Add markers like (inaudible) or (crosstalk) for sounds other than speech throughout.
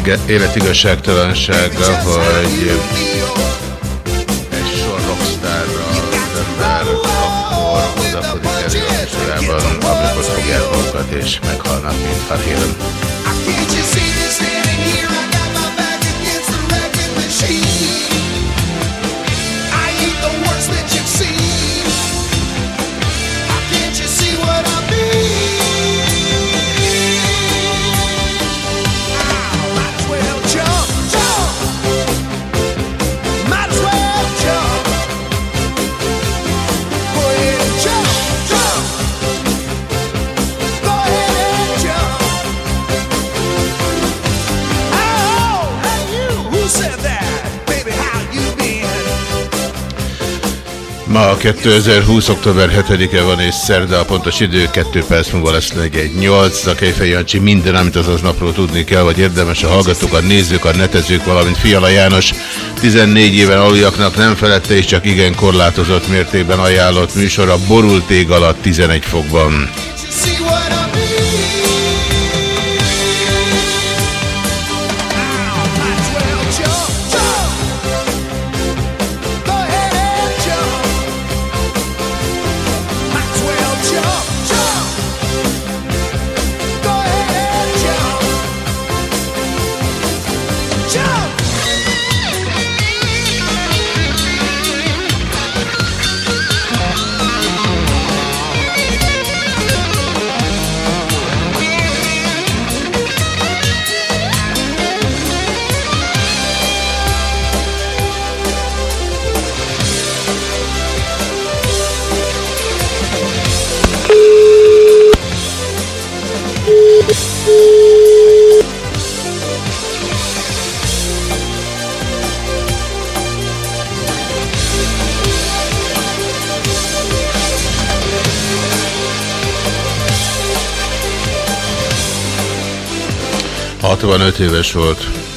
Valahol az ége, élet igazságtalansága, hogy egy sor rockstárra az ember akkor odafodik elő a műsorában, amikor fogják magukat és meghalnak, mint Van Halen. Ma 2020. október 7-e van és szerda a pontos idő, 2 perc múlva lesz egy 8. A Kejfej Jancsi minden, amit azaz napról tudni kell, vagy érdemes a hallgatók, a nézők, a netezők, valamint Fiala János 14 éven aluljaknak nem felette és csak igen korlátozott mértékben ajánlott műsor a borult ég alatt 11 fokban. 65 éves volt.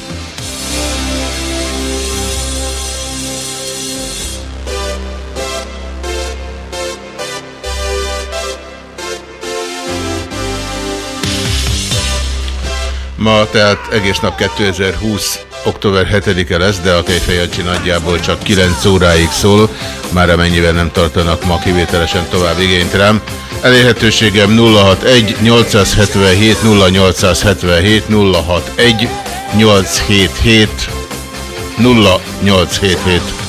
Ma tehát egész nap 2020. október 7-e lesz, de a Kejfejancsi nagyjából csak 9 óráig szól, már amennyiben nem tartanak ma kivételesen tovább igényt rám. Elérhetőségem 061 877 0877 061 877 0877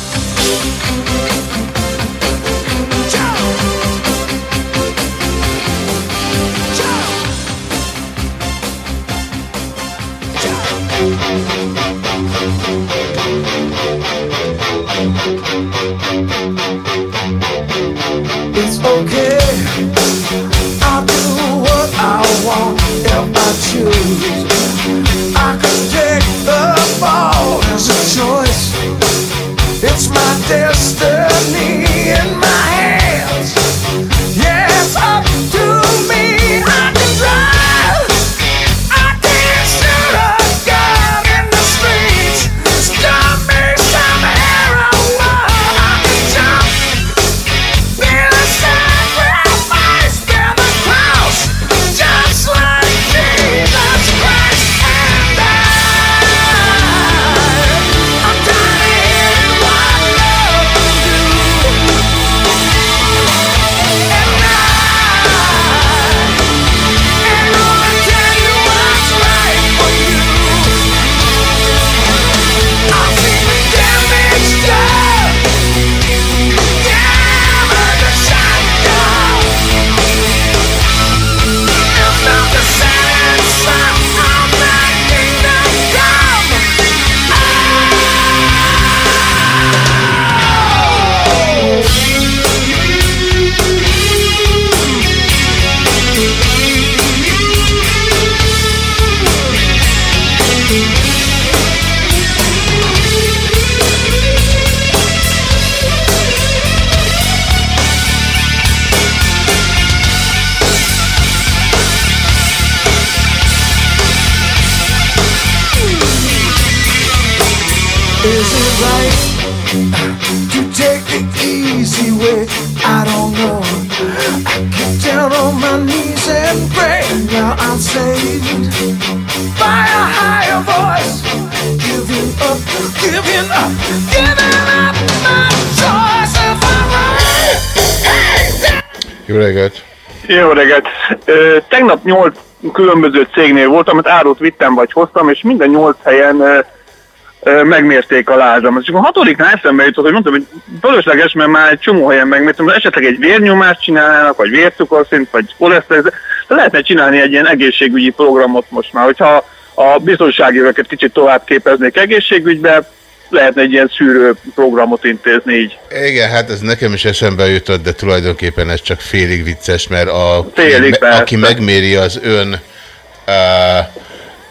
Tegnap nyolc különböző cégnél voltam, amit árut vittem vagy hoztam, és minden nyolc helyen megmérték a lázam. És akkor a hatodiknál eszembe jutott, hogy mondtam, hogy fölösleges, mert már egy csomó helyen megmértem, esetleg egy vérnyomást csinálnának, vagy vércukorszint, vagy koleszterin, lehetne csinálni egy ilyen egészségügyi programot most már, hogyha a biztonsági öveket kicsit tovább képeznék egészségügybe, lehetne egy ilyen szűrő programot intézni így. Igen, hát ez nekem is eszembe jutott, de tulajdonképpen ez csak félig vicces, mert a, Félig, me, aki megméri az ön uh,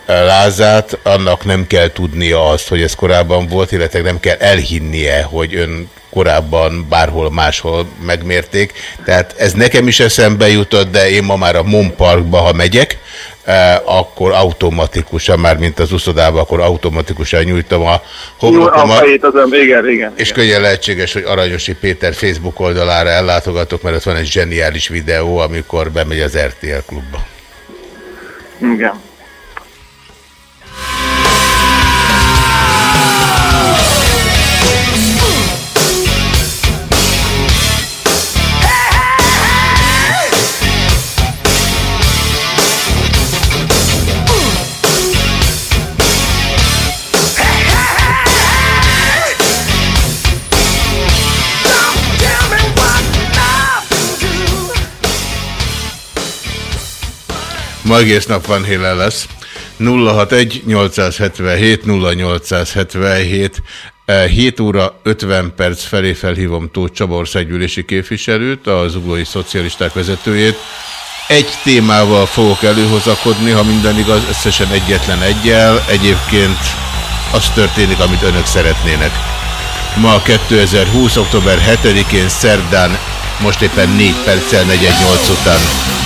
lázát, annak nem kell tudnia azt, hogy ez korábban volt, illetve nem kell elhinnie, hogy ön korábban bárhol máshol megmérték. Tehát ez nekem is eszembe jutott, de én ma már a Mon Parkba, ha megyek, akkor automatikusan, már mint az uszodába, akkor automatikusan nyújtom a homlokomat. fejét az ön, igen, igen. És igen. könnyen lehetséges, hogy Aranyosi Péter Facebook oldalára ellátogatok, mert ott van egy zseniális videó, amikor bemegy az RTL klubba. igen. Ma egész nap van Hélen lesz. 061 877 0877 7 óra 50 perc felé felhívom Tóth Csaba országgyűlési képviselőt, az zuglói szocialisták vezetőjét. Egy témával fogok előhozakodni, ha minden igaz, összesen egyetlen egyel. Egyébként az történik, amit önök szeretnének. Ma 2020. október 7-én szerdán, most éppen 4 perccel 418 után.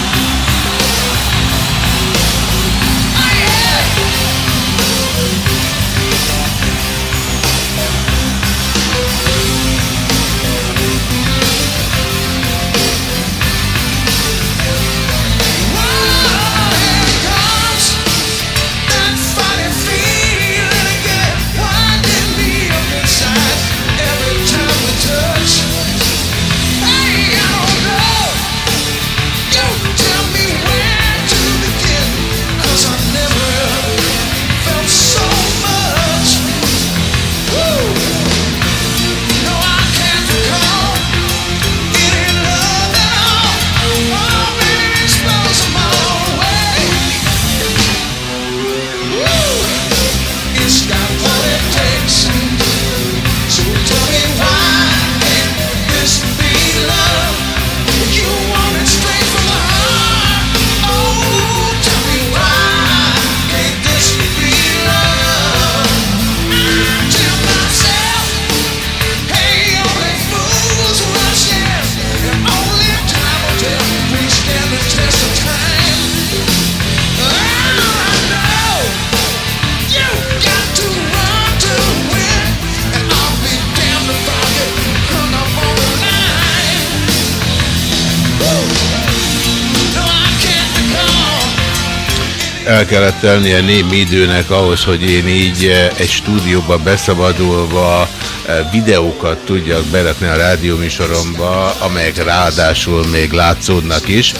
Kellett telnie némi időnek ahhoz, hogy én így eh, egy stúdióba beszabadulva eh, videókat tudjak berakni a rádióműsoromba, amelyek ráadásul még látszódnak is.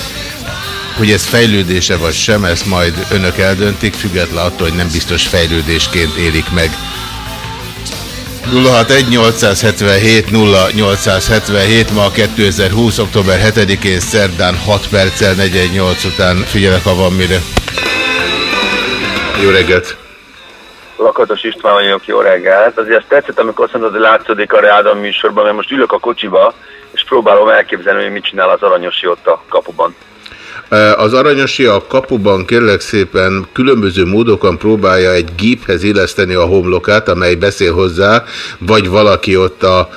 Hogy ez fejlődése vagy sem, ezt majd önök eldöntik, független attól, hogy nem biztos fejlődésként élik meg. 061 877 0877 ma 2020. október 7-én szerdán 6 perccel 48 után figyelek, ha van mire. Jó reggelt! Lakatos István vagyok, jó reggelt. Azért azt tetszett, amikor azt mondod, hogy látszódik a Rádam műsorban, mert most ülök a kocsiba, és próbálom elképzelni, hogy mit csinál az aranyosi ott a kapuban. Az aranyosi a kapuban kérlek szépen különböző módokon próbálja egy géphez illeszteni a homlokát, amely beszél hozzá, vagy valaki ott a,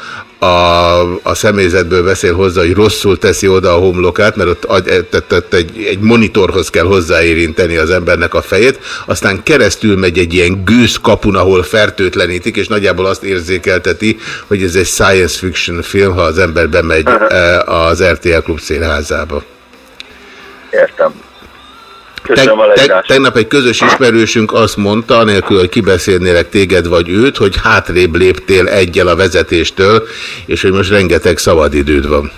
a, a személyzetből beszél hozzá, hogy rosszul teszi oda a homlokát, mert ott, ott, ott, ott egy, egy monitorhoz kell hozzáérinteni az embernek a fejét, aztán keresztül megy egy ilyen gőzkapun, ahol fertőtlenítik, és nagyjából azt érzékelteti, hogy ez egy science fiction film, ha az ember bemegy eh, az RTL Klub színházába. Értem. Köszönöm a Te, te, tegnap egy közös ismerősünk azt mondta, anélkül, hogy kibeszélnélek téged vagy őt, hogy hátrébb léptél egyel a vezetéstől, és hogy most rengeteg szabadidőd van.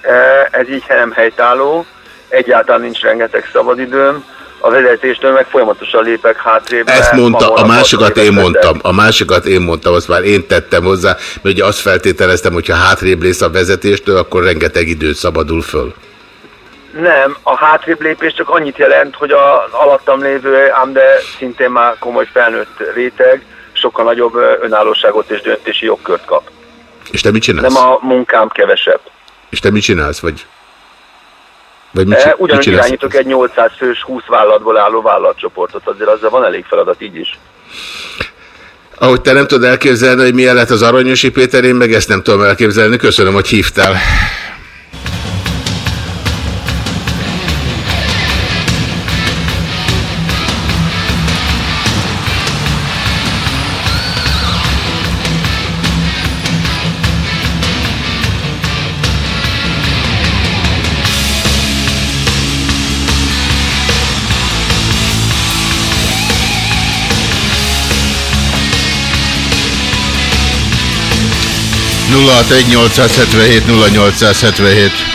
E, Ez így nem helytálló, egyáltalán nincs rengeteg szabadidőm, a vezetéstől meg folyamatosan lépek hátrébb. Ezt mondta, a másikat én mondtam, a másikat én mondtam, azt már én tettem hozzá, mert ugye azt feltételeztem, hogy ha hátrébb lész a vezetéstől, akkor rengeteg időt szabadul föl. Nem, a hátrébb lépés csak annyit jelent, hogy az alattam lévő, ám de szintén már komoly felnőtt réteg, sokkal nagyobb önállóságot és döntési jogkört kap. És te mit csinálsz? Nem a munkám kevesebb. És te mit csinálsz? Vagy, vagy mit, E, mit ugyanúgy csinálsz? irányítok egy 800 fős 20 vállalatból álló vállalatcsoportot, azért azzal van elég feladat így is. Ahogy te nem tudod elképzelni, hogy milyen lett az Aranyosi Péter, én meg ezt nem tudom elképzelni. Köszönöm, hogy hívtál. Nulla 877 0877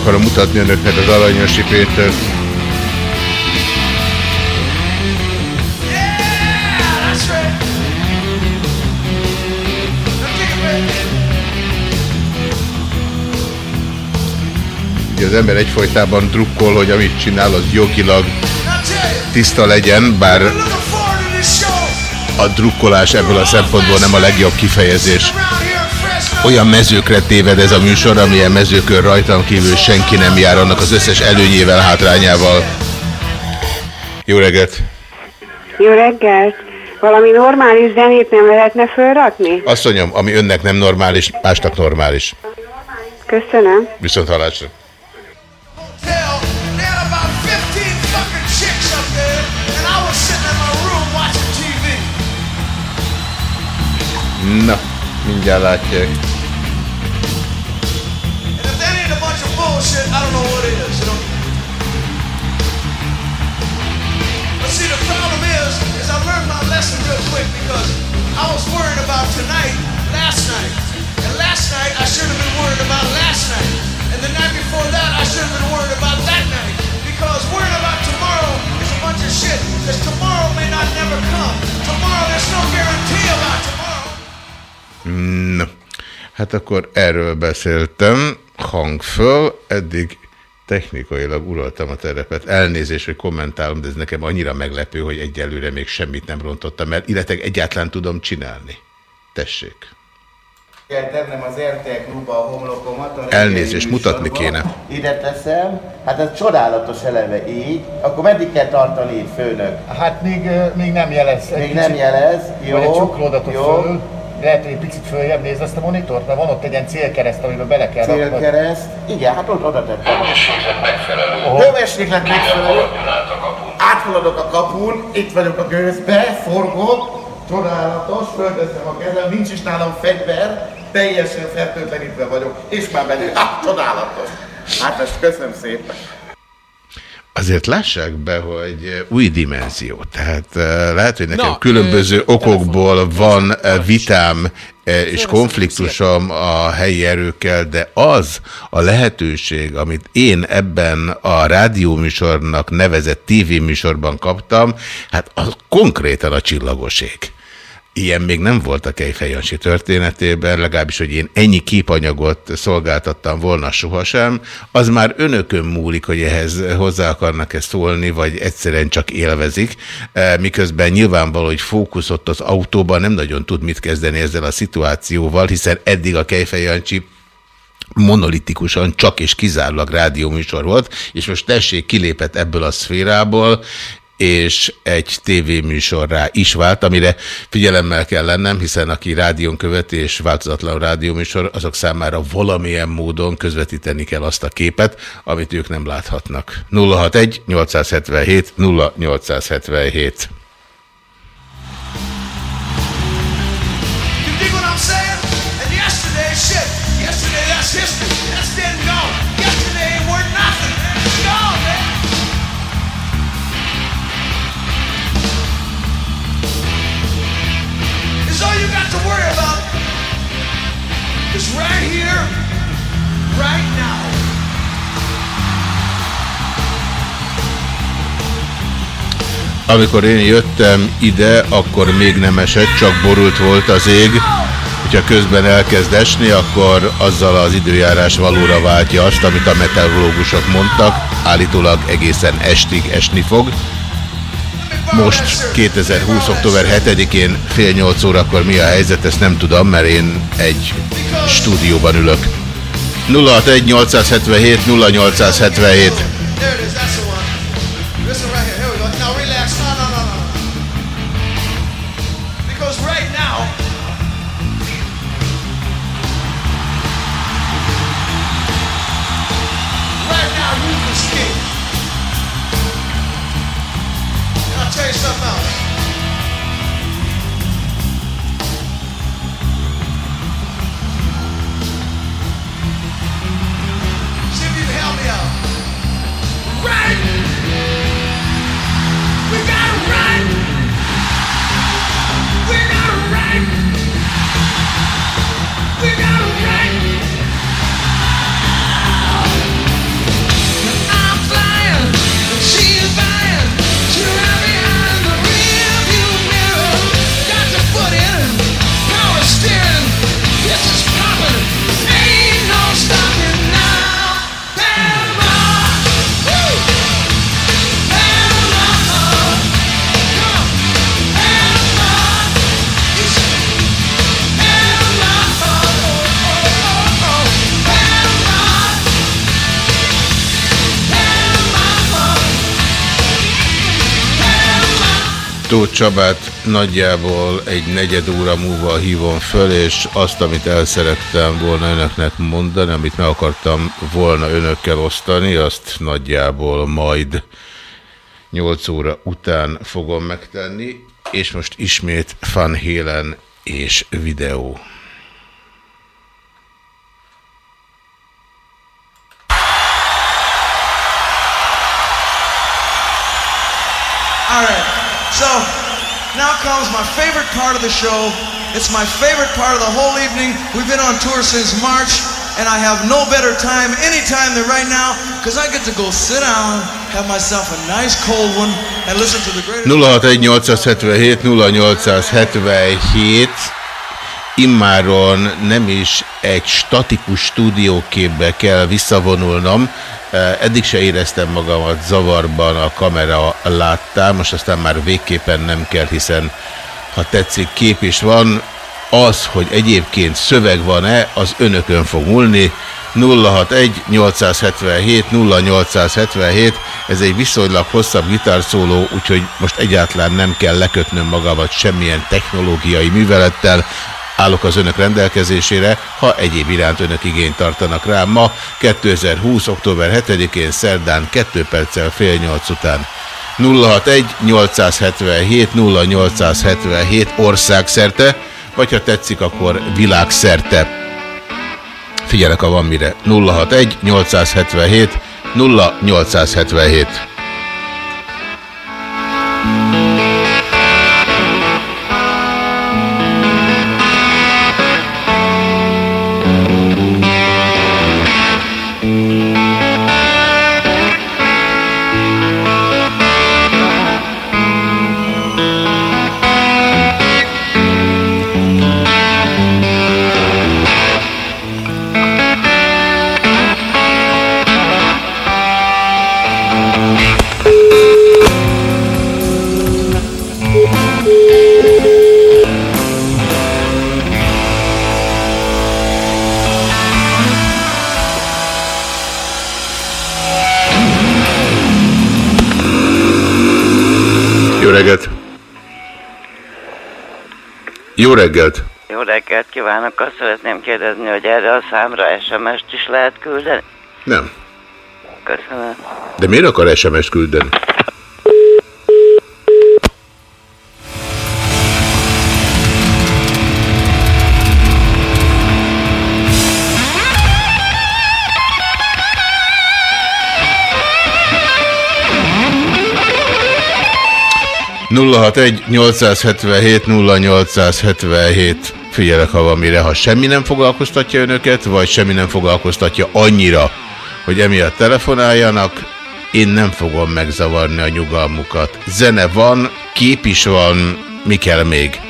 akarom mutatni önöknek az Aranyosi back. Ugye az ember egyfolytában drukkol, hogy amit csinál, az jogilag tiszta legyen, bár a drukkolás ebből a szempontból nem a legjobb kifejezés. Olyan mezőkre téved ez a műsor, amilyen mezőkön rajtam kívül senki nem jár, annak az összes előnyével, hátrányával. Jó reggelt! Jó reggelt! Valami normális zenét nem lehetne fölrakni? Asszonyom, ami önnek nem normális, másnak normális. Köszönöm. Viszont hallásra. hotel, and they I was worried about tonight last night. And last night, I should have been worried about last night. And the night before that, I should have been worried about that night. Because worrying about tomorrow is a bunch of shit. Because tomorrow may not never come. Tomorrow, there's no guarantee about tomorrow. No. Hát akkor erről beszéltem, hang föl, eddig technikailag uraltam a terepet. Elnézést, hogy kommentálom, de ez nekem annyira meglepő, hogy egyelőre még semmit nem rontottam el, illetve egyáltalán tudom csinálni. Tessék. kell tennem az RTL klubba a homlokomat. a Elnézést, mutatni kéne. Ide teszem, hát ez csodálatos eleve így. Akkor meddig kell tartani itt, főnök? Hát még, még nem jelez. Még nem jelez, jó, Vagy egy csuklódat ott jó. föl. Lehet, hogy egy picit följebb nézd azt a monitort, mert van ott egy ilyen célkereszt, amiben bele kell raknod. Célkereszt. Igen, hát ott oda tettem. Hőmérséklet megfelelő. Áthaladok a kapun, itt vagyok a gőzbe, forgok, csodálatos, fölteszem a kezem, nincs is nálam fegyver, teljesen fertőtlenítve vagyok, és már megyek. Ah, csodálatos. Hát ezt köszönöm szépen. Azért lássák be, hogy új dimenzió. Tehát eh, lehet, hogy nekem Na, különböző ö, okokból van eh, vitám eh, és konfliktusom a helyi erőkkel, de az a lehetőség, amit én ebben a rádióműsornak nevezett tévéműsorban kaptam, hát az konkrétan a csillagoség. Ilyen még nem volt a Kejfej Jancsi történetében, legalábbis, hogy én ennyi képanyagot szolgáltattam volna sohasem. Az már önökön múlik, hogy ehhez hozzá akarnak-e szólni, vagy egyszerűen csak élvezik, Eh, miközben nyilvánvaló, hogy fókuszott az autóban, nem nagyon tud mit kezdeni ezzel a szituációval, hiszen eddig a Kejfej Jancsi monolitikusan csak és kizárólag rádióműsor volt, és most tessék kilépett ebből a szférából, és egy tévéműsorrá is vált, amire figyelemmel kell lennem, hiszen aki rádión követi és változatlan rádióműsor, azok számára valamilyen módon közvetíteni kell azt a képet, amit ők nem láthatnak. 061 877 0877 Amikor én jöttem ide, akkor még nem esett, csak borult volt az ég. Hogyha közben elkezd esni, akkor azzal az időjárás valóra váltja azt, amit a meteorológusok mondtak. Állítólag egészen estig esni fog. Most 2020. október 7-én fél nyolc órakor mi a helyzet, ezt nem tudom, mert én egy stúdióban ülök. 061 877 0877 Tóth Csabát nagyjából egy negyed óra múlva hívom föl, és azt, amit el szerettem volna önöknek mondani, amit meg akartam volna önökkel osztani, azt nagyjából majd 8 óra után fogom megtenni, és most ismét Van Halen és videó. All right. So now comes my favorite part of the show. It's my favorite part of the whole evening. We've been on tour since March, and I have no better time anytime than right now because I get to go sit down, have myself a nice cold one, and listen to the greatest. 061 0877 immáron nem is egy statikus stúdióképbe kell visszavonulnom, Eddig se éreztem magamat zavarban a kamera láttál, most aztán már végképpen nem kell, hiszen ha tetszik kép is van, az, hogy egyébként szöveg van-e, az önökön fog múlni. 061-877-0877, ez egy viszonylag hosszabb gitárszóló, úgyhogy most egyáltalán nem kell lekötnöm magamat semmilyen technológiai művelettel, állok az önök rendelkezésére, ha egyéb iránt önök igényt tartanak rá. Ma 2020. október 7-én szerdán 2 perccel fél 8 után 061 877 0877 országszerte, vagy ha tetszik, akkor világszerte. Figyelek, ha van mire. 061 Jó reggelt! Jó reggelt kívánok! Azt szeretném kérdezni, hogy erre a számra SMS-t is lehet küldeni? Nem. Köszönöm. De miért akar SMS küldeni? 061-877-0877. Figyelek, ha van mire, ha semmi nem foglalkoztatja önöket, vagy semmi nem foglalkoztatja annyira, hogy emiatt telefonáljanak, én nem fogom megzavarni a nyugalmukat. Zene van, kép is van, mi kell még? 061-877-0877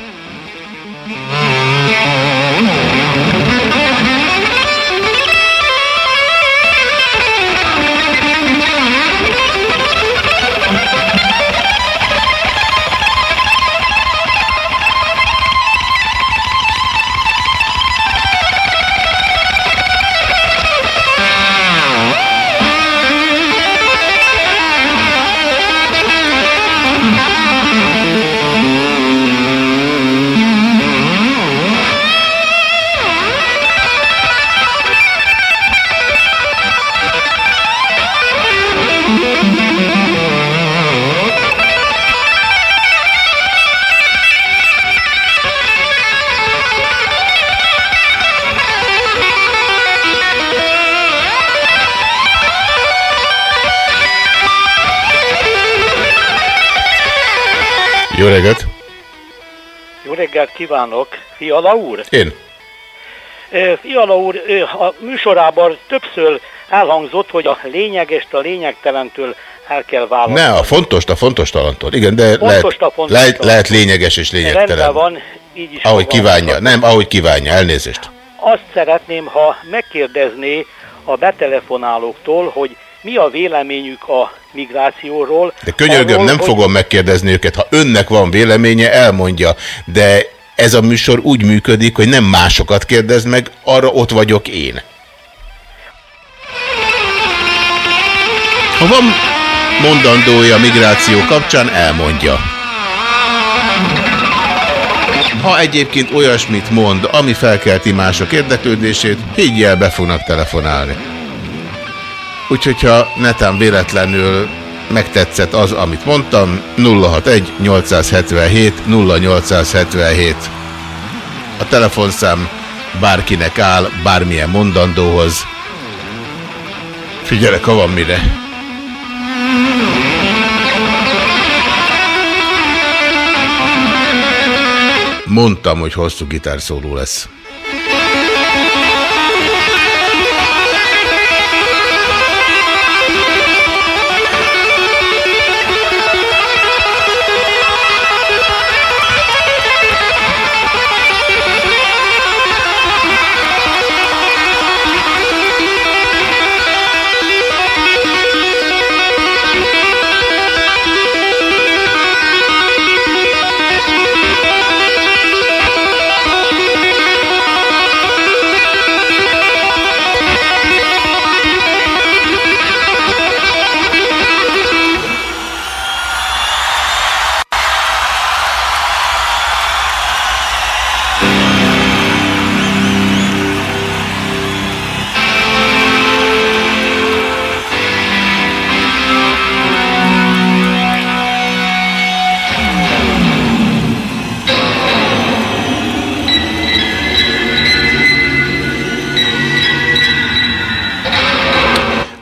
reggelt kívánok, Fiala úr! Én. Fiala úr, a műsorában többször elhangzott, hogy a lényegest a lényegtelentől el kell választani. Ne, a fontos, a fontos talantól. Igen, de Fontos lehet, fontos lehet, lehet lényeges és Rendben lényegtelen. van, így is Ahogy kívánja. Nem, ahogy kívánja. Elnézést. Azt szeretném, ha megkérdezné a betelefonálóktól, hogy mi a véleményük a migrációról. De könyörgöm, arról, nem hogy- fogom megkérdezni őket. Ha önnek van véleménye, elmondja. De ez a műsor úgy működik, hogy nem másokat kérdez meg, arra ott vagyok én. Ha van mondandója migráció kapcsán, elmondja. Ha egyébként olyasmit mond, ami felkelti mások érdeklődését, higgy el, be fognak telefonálni. Úgyhogy ha netán véletlenül megtetszett az, amit mondtam, 061 877 0877. A telefonszám bárkinek áll, bármilyen mondandóhoz. Figyelek, ha van mire. Mondtam, hogy hosszú gitárszóló lesz.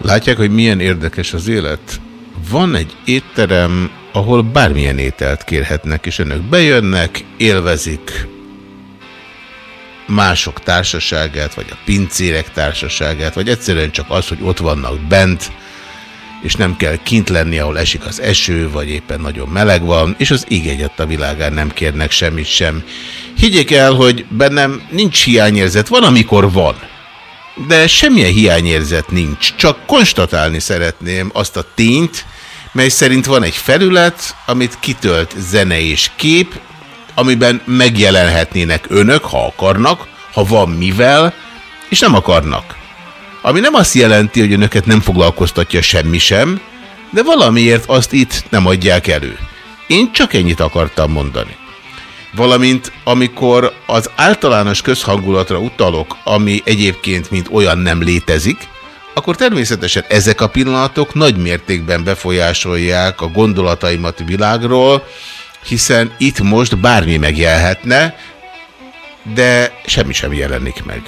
Látják, hogy milyen érdekes az élet? Van egy étterem, ahol bármilyen ételt kérhetnek, és önök bejönnek, élvezik mások társaságát, vagy a pincérek társaságát, vagy egyszerűen csak az, hogy ott vannak bent, és nem kell kint lenni, ahol esik az eső, vagy éppen nagyon meleg van, és az ég a világán nem kérnek semmit sem. Higgyék el, hogy bennem nincs hiányérzet, van, amikor van. De semmilyen hiányérzet nincs, csak konstatálni szeretném azt a tényt, mely szerint van egy felület, amit kitölt zene és kép, amiben megjelenhetnének önök, ha akarnak, ha van mivel, és nem akarnak. Ami nem azt jelenti, hogy önöket nem foglalkoztatja semmi sem, de valamiért azt itt nem adják elő. Én csak ennyit akartam mondani. Valamint amikor az általános közhangulatra utalok, ami egyébként mint olyan nem létezik, akkor természetesen ezek a pillanatok nagy mértékben befolyásolják a gondolataimat világról, hiszen itt most bármi megjelhetne, de semmi sem jelenik meg.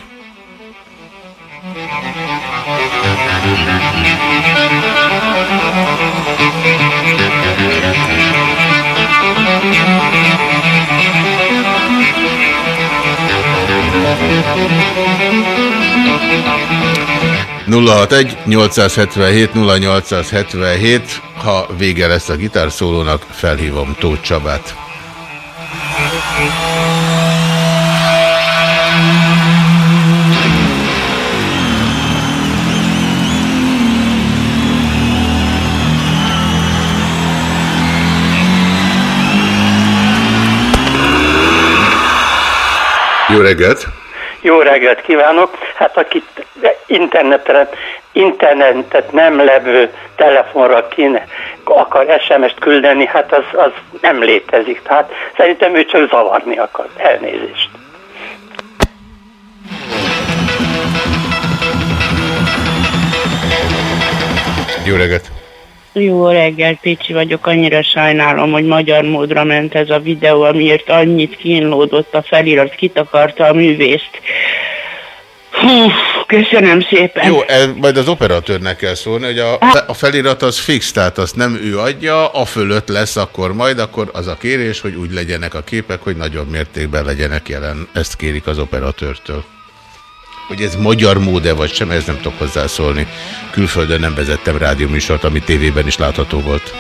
Egy 877 0877 ha vége lesz a gitárszólónak, felhívom Tóth Csabát. Jó reggelt! Jó reggelt kívánok! Hát akit internetre, internetet nem levő telefonra kéne, akar SMS-t küldeni, hát az, az nem létezik. Tehát szerintem ő csak zavarni akar. Elnézést. Jó reggelt! Jó reggel, Pécsi vagyok, annyira sajnálom, hogy magyar módra ment ez a videó, amiért annyit kínlódott a felirat, kitakarta a művészt. Hú, köszönöm szépen. Jó, el, majd az operatőrnek kell szólni, hogy a, a felirat az fix, tehát azt nem ő adja, a fölött lesz akkor majd, akkor az a kérés, hogy úgy legyenek a képek, hogy nagyobb mértékben legyenek jelen. Ezt kérik az operatőrtől. Hogy ez magyar mód-e vagy sem, ez nem tudok hozzászólni. Külföldön nem vezettem rádióműsort, ami tévében is látható volt.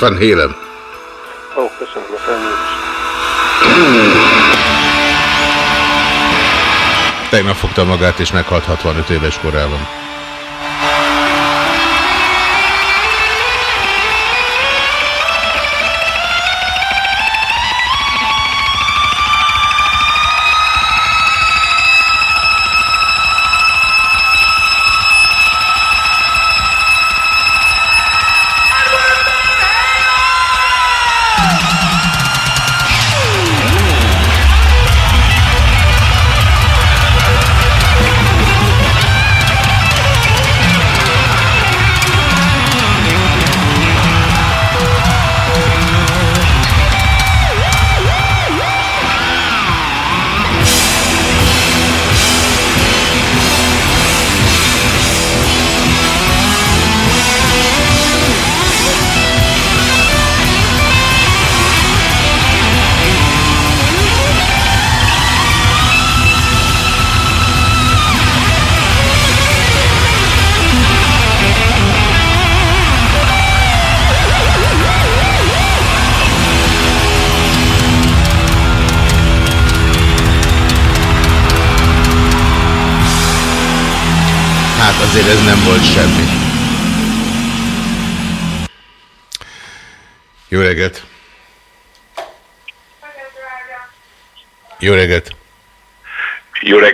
Van Hélem. Ó, köszönöm a elnézést. Tegnap fogta magát, és meghalt 65 éves korában.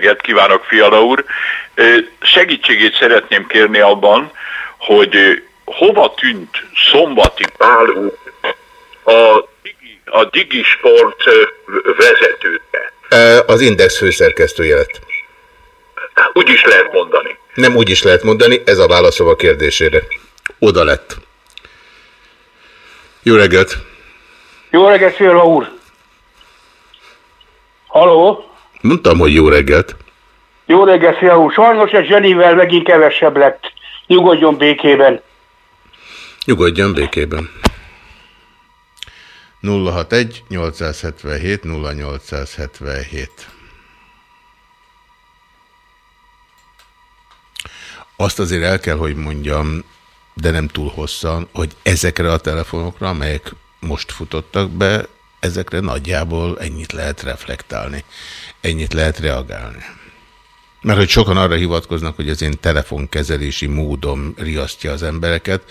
Reggelt kívánok, Fiala úr! Segítségét szeretném kérni abban, hogy hova tűnt szombati Pál úr a, Digi- a Digisport vezetője. Az Index főszerkesztője lett. Úgy is lehet mondani. Nem úgy is lehet mondani, ez a válaszom a kérdésére. Oda lett. Jó reggelt! Jó reggelt, Fiala úr! Haló? Mondtam, hogy jó reggelt. Jó reggelt, Fiala úr! Sajnos egy zsenivel megint kevesebb lett. Nyugodjon békében. Nyugodjon békében. 061 877 0877 Azt azért el kell, hogy mondjam, de nem túl hosszan, hogy ezekre a telefonokra, amelyek most futottak be, ezekre nagyjából ennyit lehet reflektálni, ennyit lehet reagálni. Mert hogy sokan arra hivatkoznak, hogy az én telefonkezelési módom riasztja az embereket,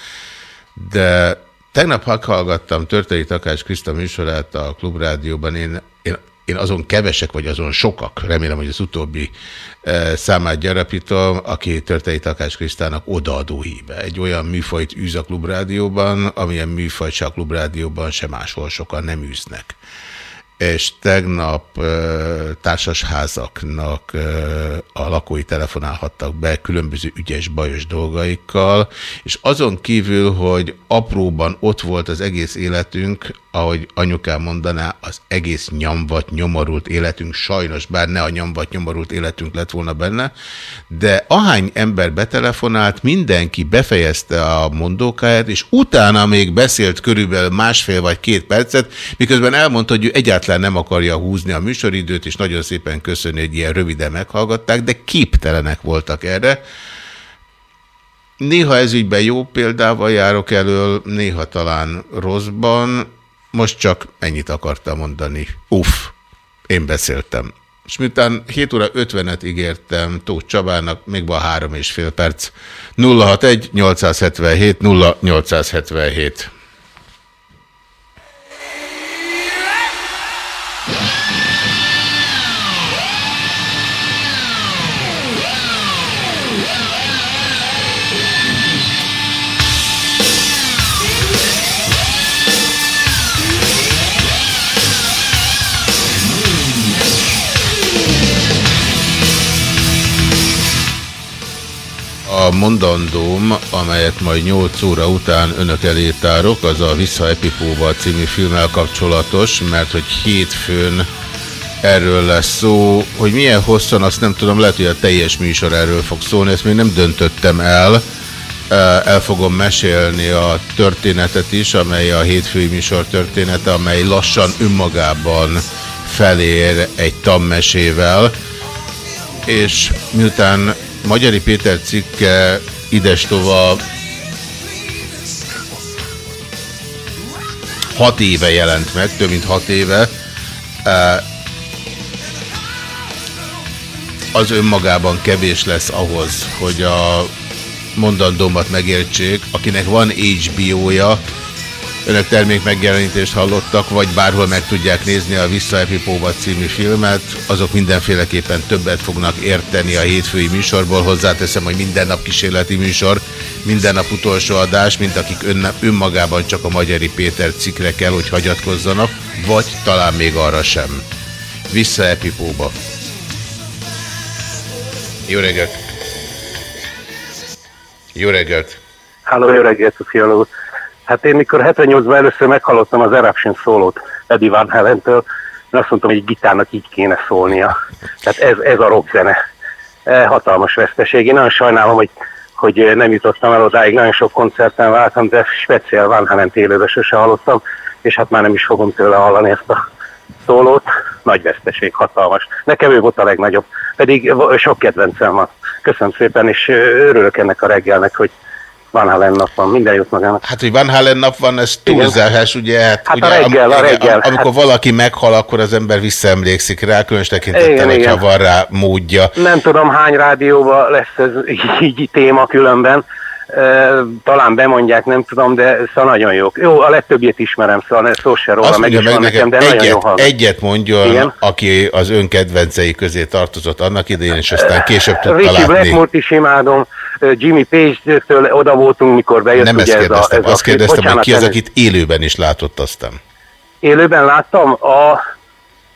de tegnap meghallgattam Törtei Takás Kriszta műsorát a Klubrádióban, én, én, én azon kevesek, vagy azon sokak, remélem, hogy az utóbbi e, számát gyarapítom, aki Törtei Takás Krisztának odaadó híve. Egy olyan műfajt űz a Klubrádióban, amilyen műfajt se a Klubrádióban, se máshol sokan nem űznek és tegnap társasházaknak a lakói telefonálhattak be különböző ügyes, bajos dolgaikkal, és azon kívül, hogy apróban ott volt az egész életünk, ahogy anyukám mondaná, az egész nyomvat, nyomorult életünk, sajnos, bár ne a nyomvat, nyomorult életünk lett volna benne, de ahány ember betelefonált, mindenki befejezte a mondókáját, és utána még beszélt körülbelül másfél vagy két percet, miközben elmondta, hogy ő egyáltalán nem akarja húzni a műsoridőt, és nagyon szépen köszönni, hogy ilyen röviden meghallgatták, de képtelenek voltak erre. Néha ezügyben jó példával járok elől, néha talán rosszban. Most csak ennyit akartam mondani. Uff, én beszéltem. És miután 7 óra 50-et ígértem Tóth Csabának, még van három és fél perc. 061 877 0877 A mondandóm, amelyet majd 8 óra után önök elé tárok, az a Vissza Epipóba című filmmel kapcsolatos, mert hogy hétfőn erről lesz szó, hogy milyen hosszan, azt nem tudom, lehet, hogy a teljes műsor erről fog szólni, ezt még nem döntöttem el. El fogom mesélni a történetet is, amely a hétfői műsor története, amely lassan önmagában felér egy tanmesével, és miután Magyari Péter cikke idestova hat éve jelent meg, több mint hat éve. Az önmagában kevés lesz ahhoz, hogy a mondandómat megértsék. Akinek van HBO-ja, önök termék megjelenítést hallottak, vagy bárhol meg tudják nézni a Vissza Epipóba című filmet, azok mindenféleképpen többet fognak érteni a hétfői műsorból. Hozzáteszem, hogy minden nap kísérleti műsor, minden nap utolsó adás, mint akik ön, önmagában csak a Magyari Péter cikre kell, hogy hagyatkozzanak, vagy talán még arra sem. Vissza Epipóba. Jó reggelt! Jó reggelt! Háló, jó reggelt, Fiala úr. Hát én mikor 78-ban először meghallottam az Eruption szólót Eddie Van Halen-től, én azt mondtam, hogy egy gitárnak így kéne szólnia. Tehát ez, ez a rockzene. E, hatalmas veszteség. Én nagyon sajnálom, hogy, hogy nem jutottam el odáig, nagyon sok koncerten váltam, de speciál Van Halen élőben sose hallottam, és hát már nem is fogom tőle hallani ezt a szólót. Nagy veszteség, hatalmas. Nekem ő volt a legnagyobb, pedig sok kedvencem van. Köszönöm szépen, és örülök ennek a reggelnek, hogy van Halen nap van, minden jut magának. Hát, hogy Van Halen nap van, ez túlzás, ugye? Hát, hát ugye, a reggel, a reggel. Am, amikor hát... valaki meghal, akkor az ember visszaemlékszik rá, különös tekintettel, hogyha igen. van rá módja. Nem tudom, hány rádióban lesz ez (laughs) így téma különben. talán bemondják, nem tudom, de szóval nagyon jók. Jó, a legtöbbjét ismerem, szóval szó se róla, meg van nekem, de egyet, nagyon jó hallgat. Egyet mondjon, Igen? aki az ön kedvencei közé tartozott annak idején, és aztán később tudta Richie látni. Blackmore-t is imádom, Jimmy Page-től oda voltunk, mikor bejött Nem ugye ezt kérdeztem, ez a... azt kérdeztem, bocsánat, hogy ki az, akit élőben is látott aztán. Élőben láttam? A,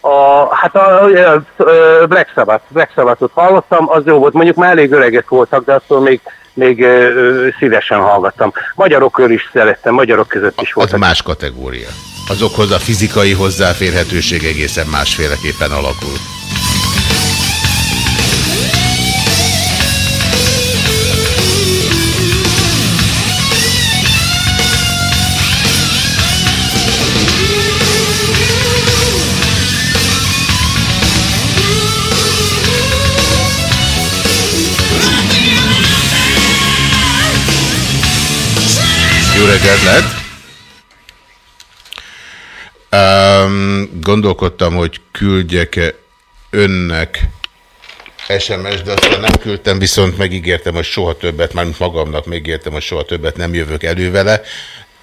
a, hát a, a Black Sabbath, Black Sabbath-ot hallottam, az jó volt, mondjuk már elég öregek voltak, de attól még még ö, szívesen hallgattam. Magyarokról is szerettem, magyarok között is voltak. Az más kategória. Azokhoz a fizikai hozzáférhetőség egészen másféleképpen alakul. Reggelt! Um, gondolkodtam, hogy küldjek-e önnek SMS, de aztán nem küldtem, viszont megígértem, hogy soha többet, már magamnak megígértem, hogy soha többet nem jövök elő vele.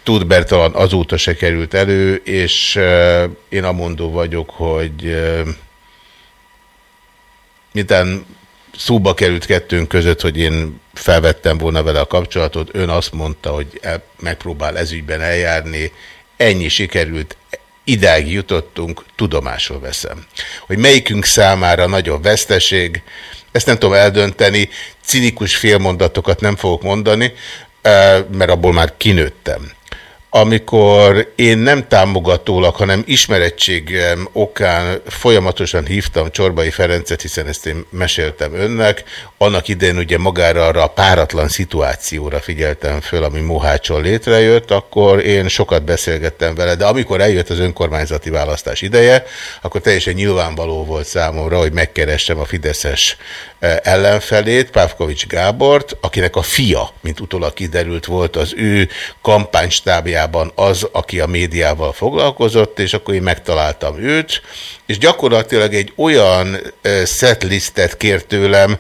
Tud Bertalan azóta se került elő, és uh, én amondó vagyok, hogy uh, miután szóba került kettőnk között, hogy én felvettem volna vele a kapcsolatot, ön azt mondta, hogy megpróbál ezügyben eljárni, ennyi sikerült, idáig jutottunk, tudomásul veszem. Hogy melyikünk számára nagyobb veszteség, ezt nem tudom eldönteni, cinikus félmondatokat nem fogok mondani, mert abból már kinőttem amikor én nem támogatólag, hanem ismerettségem okán folyamatosan hívtam Csorbai Ferencet, hiszen ezt én meséltem önnek, annak idején ugye magára arra a páratlan szituációra figyeltem föl, ami Mohácson létrejött, akkor én sokat beszélgettem vele, de amikor eljött az önkormányzati választás ideje, akkor teljesen nyilvánvaló volt számomra, hogy megkeressem a Fideszes eh, ellenfelét, Pávkovics Gábort, akinek a fia, mint utólag kiderült volt, az ő kampánystábjában valójában az, aki a médiával foglalkozott, és akkor én megtaláltam őt, és gyakorlatilag egy olyan setlistet kért tőlem,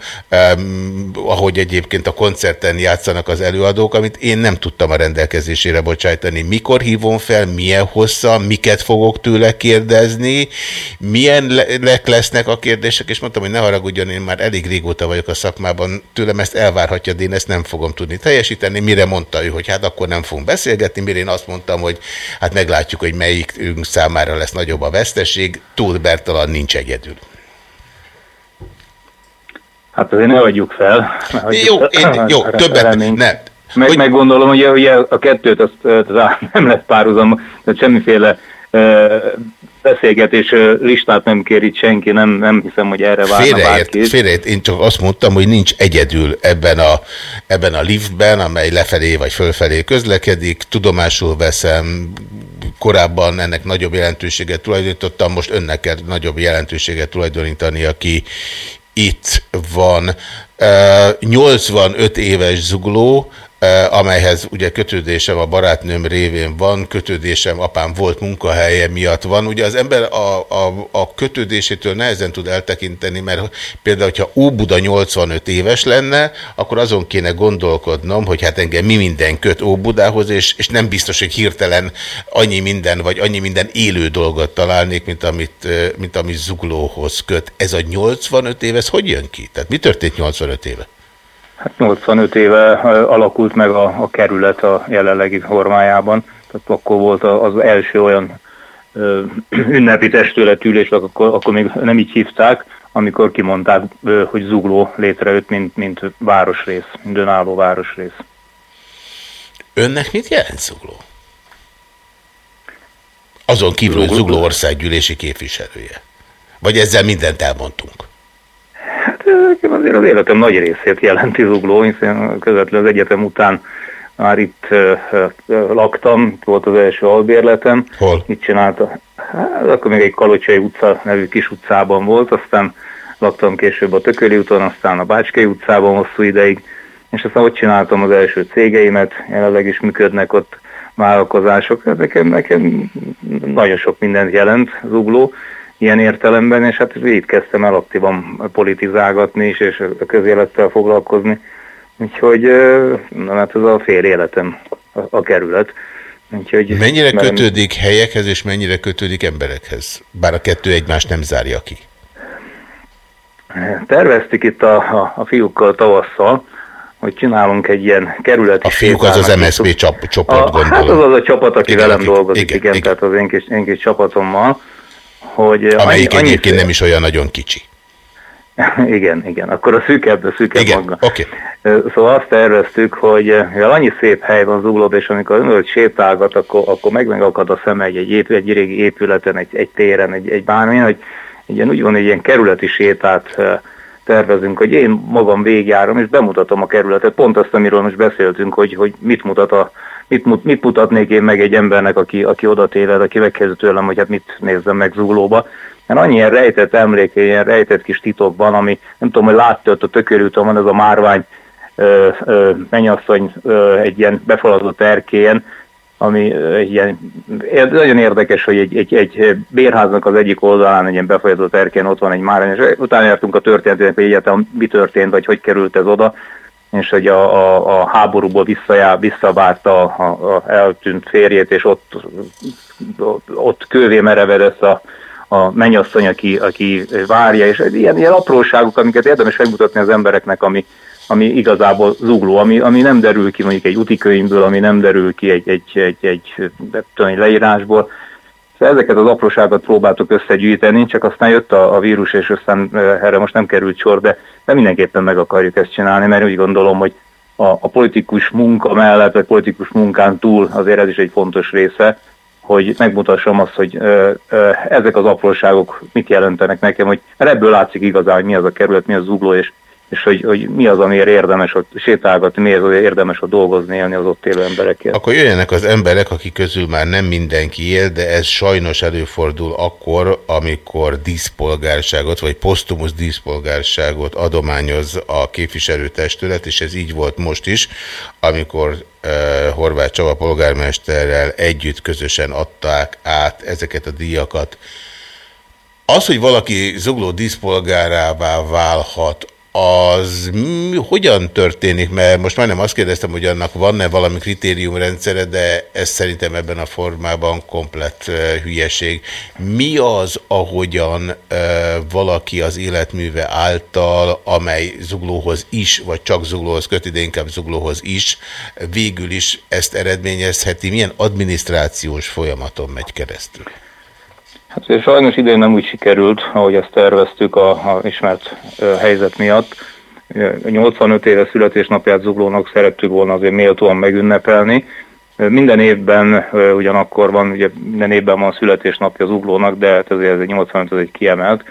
ahogy egyébként a koncerten játszanak az előadók, amit én nem tudtam a rendelkezésére bocsájtani. Mikor hívom fel, milyen hossza, miket fogok tőle kérdezni, milyen le lesznek a kérdések, és mondtam, hogy ne haragudjon, én már elég régóta vagyok a szakmában, tőlem ezt elvárhatja, de én ezt nem fogom tudni teljesíteni. Mire mondta ő, hogy hát akkor nem fogunk beszélgetni, mire én azt mondtam, hogy hát meglátjuk, hogy melyikünk számára lesz nagyobb a veszteség, túl Tóth Bertalan nincs egyedül. Hát azért ne adjuk fel. Jó, én, jó többet nem. Meg, hogy... meg gondolom, hogy ugye a kettőt azt, azt (laughs) nem lesz párhuzam, tehát semmiféle beszélgetés listát nem kér itt senki, nem, nem hiszem, hogy erre várna félreért. Félreért, én csak azt mondtam, hogy nincs egyedül ebben a, ebben a liftben, amely lefelé vagy fölfelé közlekedik, tudomásul veszem, korábban ennek nagyobb jelentőséget tulajdonítottam, most önnek kell nagyobb jelentőséget tulajdonítani, aki itt van. 85 éves zugló, amelyhez ugye kötődésem a barátnőm révén van, kötődésem apám volt munkahelye miatt van. Ugye az ember a, a, a kötődésétől nehezen tud eltekinteni, mert például, hogyha Óbuda 85 éves lenne, akkor azon kéne gondolkodnom, hogy hát engem mi minden köt Óbudához, és, és nem biztos, hogy hirtelen annyi minden, vagy annyi minden élő dolgot találnék, mint amit, eh, mint ami zuglóhoz köt. Ez a 85 év, ez hogy jön ki? Tehát mi történt 85 éve? Hát 85 éve alakult meg a, a kerület a jelenlegi formájában, tehát akkor volt az első olyan ö, (clears throat) ünnepi testületülés, akkor, akkor még nem így hívták, amikor kimondták, ö, hogy Zugló létrejött, mint, mint városrész, mint önálló városrész. Önnek mit jelent Zugló? Azon kívül, hogy Zugló országgyűlési képviselője. Vagy ezzel mindent elmondtunk? Nekem azért az életem nagy részét jelenti zugló, hiszen közvetlenül az egyetem után már itt laktam, itt volt az első albérletem. Hol? Mit csinálta? Hát, akkor még egy Kalocsai utca nevű kis utcában volt, aztán laktam később a Tököli úton, aztán a Bácskei utcában hosszú ideig, és aztán ott csináltam az első cégeimet, jelenleg is működnek ott vállalkozások. Hát nekem, nekem nagyon sok mindent jelent zugló, ilyen értelemben, és hát így kezdtem el aktívan politizálgatni is, és a közélettel foglalkozni. Úgyhogy na, hát ez a fél életem a, a kerület. Úgyhogy, mennyire mert... kötődik helyekhez, és mennyire kötődik emberekhez? Bár a kettő egymást nem zárja ki. Terveztük itt a, a, a fiúkkal tavasszal, hogy csinálunk egy ilyen kerületi A fiúk az az MSZP csop, csoport, a, gondolom. Hát az az a csapat, aki igen, velem igen, dolgozik, igen, igen, igen, tehát az én kis, én kis csapatommal hogy... Amelyik annyi, egyébként annyi... nem is olyan nagyon kicsi. (laughs) igen, igen, akkor a szűkebb, a szűkebb igen, maga. Okay. Szóval azt terveztük, hogy mivel annyi szép hely van zuglód, és amikor ön sétálgat, akkor, akkor meg megakad a szeme egy, egy, egy régi épületen, egy, egy téren, egy, egy bármilyen, hogy egy ilyen, úgy van, egy ilyen kerületi sétát tervezünk, hogy én magam végjárom, és bemutatom a kerületet, pont azt, amiről most beszéltünk, hogy, hogy mit mutat a, mit, mit mutatnék én meg egy embernek, aki, aki oda téved, aki megkezdett tőlem, hogy hát mit nézzem meg zuglóba. Mert annyi ilyen rejtett emlék, ilyen rejtett kis titok van, ami nem tudom, hogy látta ott a tökörültön van ez a márvány ö, ö, mennyasszony ö, egy ilyen befaladott erkélyen, ami egy ilyen, nagyon érdekes, hogy egy, egy, egy bérháznak az egyik oldalán egy ilyen befagyott erkén ott van egy márvány, és utána jártunk a történetének, hogy egyáltalán mi történt, vagy hogy került ez oda, és hogy a, a, a háborúból visszajá, visszavárta a, a, eltűnt férjét, és ott, ott kővé merevedett a, a mennyasszony, aki, aki várja, és ilyen, ilyen apróságok, amiket érdemes megmutatni az embereknek, ami, ami igazából zugló, ami, ami nem derül ki mondjuk egy utikönyvből, ami nem derül ki egy, egy, egy, egy, egy, egy leírásból, Szóval ezeket az apróságot próbáltuk összegyűjteni, csak aztán jött a, a vírus, és aztán erre most nem került sor, de, de mindenképpen meg akarjuk ezt csinálni, mert úgy gondolom, hogy a, a politikus munka mellett, vagy politikus munkán túl azért ez is egy fontos része, hogy megmutassam azt, hogy ö, ö, ezek az apróságok mit jelentenek nekem, hogy mert ebből látszik igazán, hogy mi az a kerület, mi az zugló, és és hogy, hogy mi az, amiért érdemes ott sétálgatni, miért az, érdemes ott dolgozni, élni az ott élő emberekkel. Akkor jöjjenek az emberek, akik közül már nem mindenki él, de ez sajnos előfordul akkor, amikor díszpolgárságot, vagy posztumusz díszpolgárságot adományoz a képviselőtestület, és ez így volt most is, amikor uh, Horváth Csaba polgármesterrel együtt közösen adták át ezeket a díjakat. Az, hogy valaki zugló díszpolgárává válhat, az hogyan történik? Mert most majdnem azt kérdeztem, hogy annak van-e valami kritériumrendszere, de ez szerintem ebben a formában komplett hülyeség. Mi az, ahogyan valaki az életműve által, amely zuglóhoz is, vagy csak zuglóhoz köt, de inkább zuglóhoz is, végül is ezt eredményezheti? Milyen adminisztrációs folyamaton megy keresztül? Hát sajnos idén nem úgy sikerült, ahogy ezt terveztük a, a ismert helyzet miatt. 85 éve születésnapját Zuglónak szerettük volna azért méltóan megünnepelni. Minden évben ugyanakkor van, ugye minden évben van születésnapja Zuglónak, de hát ezért ez egy 85 ez egy kiemelt.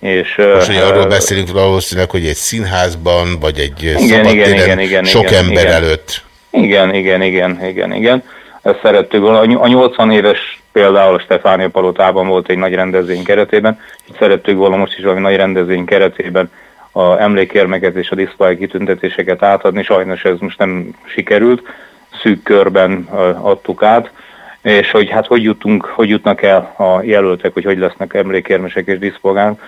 És, Most ugye arról beszélünk valószínűleg, hogy egy színházban, vagy egy igen, igen, igen, igen, sok igen, ember igen. előtt. Igen, igen, igen, igen, igen. Ezt szerettük volna. A 80 éves például a Stefánia Palotában volt egy nagy rendezvény keretében, így szerettük volna most is valami nagy rendezvény keretében a emlékérmeket és a diszpály kitüntetéseket átadni, sajnos ez most nem sikerült, szűk körben adtuk át, és hogy hát hogy, jutunk, hogy jutnak el a jelöltek, hogy hogy lesznek emlékérmesek és diszpolgárok.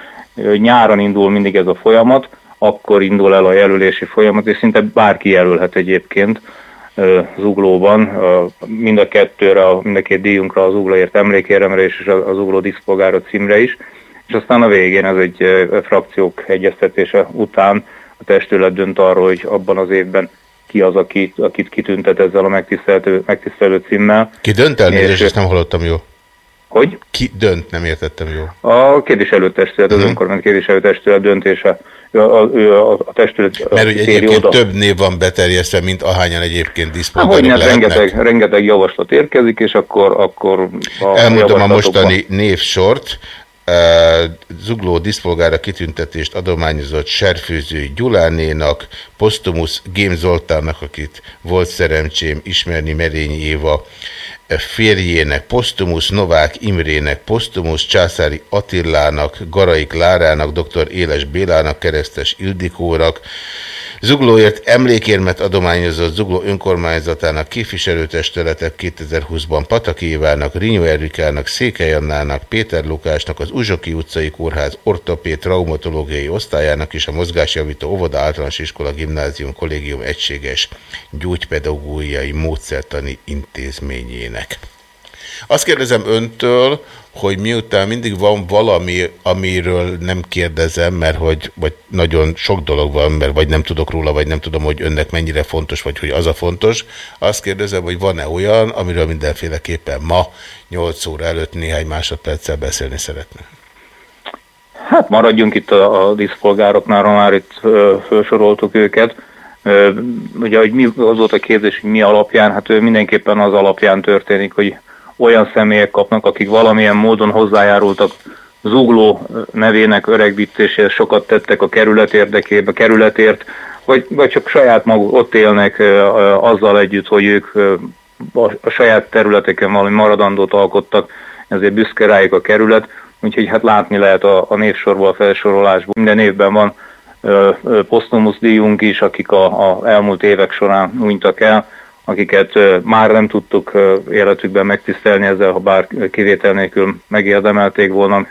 Nyáron indul mindig ez a folyamat, akkor indul el a jelölési folyamat, és szinte bárki jelölhet egyébként zuglóban, mind a kettőre, mind a két díjunkra, az uglóért emlékéremre és az ugló diszpolgára címre is, és aztán a végén ez egy frakciók egyeztetése után a testület dönt arról, hogy abban az évben ki az, akit, akit kitüntet ezzel a megtisztelő, megtisztelő címmel. Ki dönt el, és ezt nem hallottam jól. Hogy? Ki dönt, nem értettem jól. A képviselőtestület, az önkormány képviselőtestület döntése. A, a, a, testület Mert kéri egyébként oda. több név van beterjesztve, mint ahányan egyébként diszpolgárok nem, lehetnek. rengeteg, rengeteg javaslat érkezik, és akkor, akkor a Elmondom a mostani névsort. Zugló diszpolgára kitüntetést adományozott Serfőző Gyulánénak, Postumus Gém Zoltánnak, akit volt szerencsém ismerni Merényi Éva férjének, Postumus Novák Imrének, Postumus Császári Attilának, Garai Klárának, dr. Éles Bélának, Keresztes Ildikónak, Zuglóért emlékérmet adományozott Zugló önkormányzatának képviselőtestületek 2020-ban Pataki Évának, Rinyó Erikának, Székely Annának, Péter Lukásnak, az Uzsoki utcai kórház ortopéd traumatológiai osztályának és a mozgásjavító óvoda általános iskola gimnázium kollégium egységes gyógypedagógiai módszertani intézményének. Azt kérdezem öntől, hogy miután mindig van valami, amiről nem kérdezem, mert hogy vagy nagyon sok dolog van, mert vagy nem tudok róla, vagy nem tudom, hogy önnek mennyire fontos, vagy hogy az a fontos. Azt kérdezem, hogy van-e olyan, amiről mindenféleképpen ma 8 óra előtt néhány másodperccel beszélni szeretne. Hát maradjunk itt a, a diszpolgároknál, már itt ö, felsoroltuk őket. Ugye, hogy mi, az volt a kérdés, hogy mi alapján, hát mindenképpen az alapján történik, hogy olyan személyek kapnak, akik valamilyen módon hozzájárultak Zugló nevének öregbítéséhez, sokat tettek a kerület érdekébe, kerületért, vagy, vagy csak saját maguk ott élnek azzal együtt, hogy ők a, saját területeken valami maradandót alkottak, ezért büszke rájuk a kerület, úgyhogy hát látni lehet a, a névsorból, a felsorolásból. Minden évben van posztumusz díjunk is, akik a, a elmúlt évek során hunytak el, akiket már nem tudtuk életükben megtisztelni ezzel, ha bár kivétel nélkül megérdemelték volna,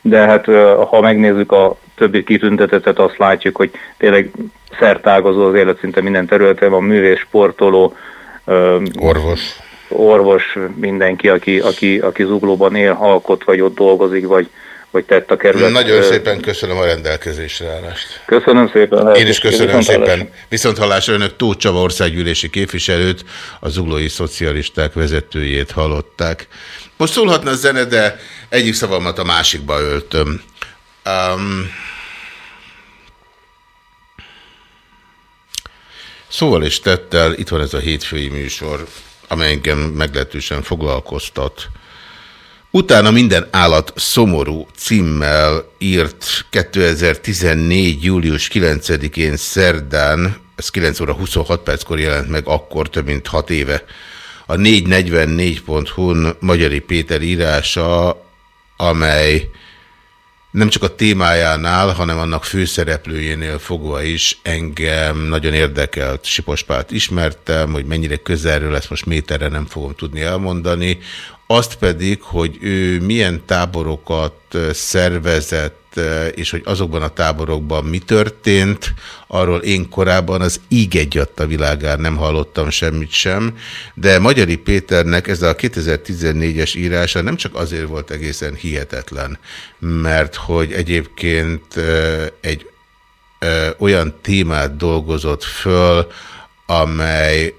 de hát ha megnézzük a többi kitüntetetet, azt látjuk, hogy tényleg szertágazó az élet szinte minden területen van, művész, sportoló, orvos, orvos, mindenki, aki, aki, aki zuglóban él, alkot, vagy ott dolgozik, vagy, vagy tett a kerület. Nagyon szépen köszönöm a rendelkezésre állást. Köszönöm szépen. Én is köszönöm Viszont szépen. Viszont hallásra önök Tóth Csaba országgyűlési képviselőt, a zuglói szocialisták vezetőjét hallották. Most szólhatna a zene, de egyik szavamat a másikba öltöm. Um, szóval és tettel, itt van ez a hétfői műsor, amely engem meglehetősen foglalkoztat. Utána minden állat szomorú címmel írt 2014. július 9-én szerdán, ez 9 óra 26 perckor jelent meg, akkor több mint 6 éve, a 444.hu-n Magyari Péter írása, amely nem csak a témájánál, hanem annak főszereplőjénél fogva is engem nagyon érdekelt. Sipospált ismertem, hogy mennyire közelről ezt most méterre nem fogom tudni elmondani. Azt pedig, hogy ő milyen táborokat szervezett, és hogy azokban a táborokban mi történt, arról én korábban az íg egyadt a világán nem hallottam semmit sem, de Magyari Péternek ez a 2014-es írása nem csak azért volt egészen hihetetlen, mert hogy egyébként egy olyan témát dolgozott föl, amely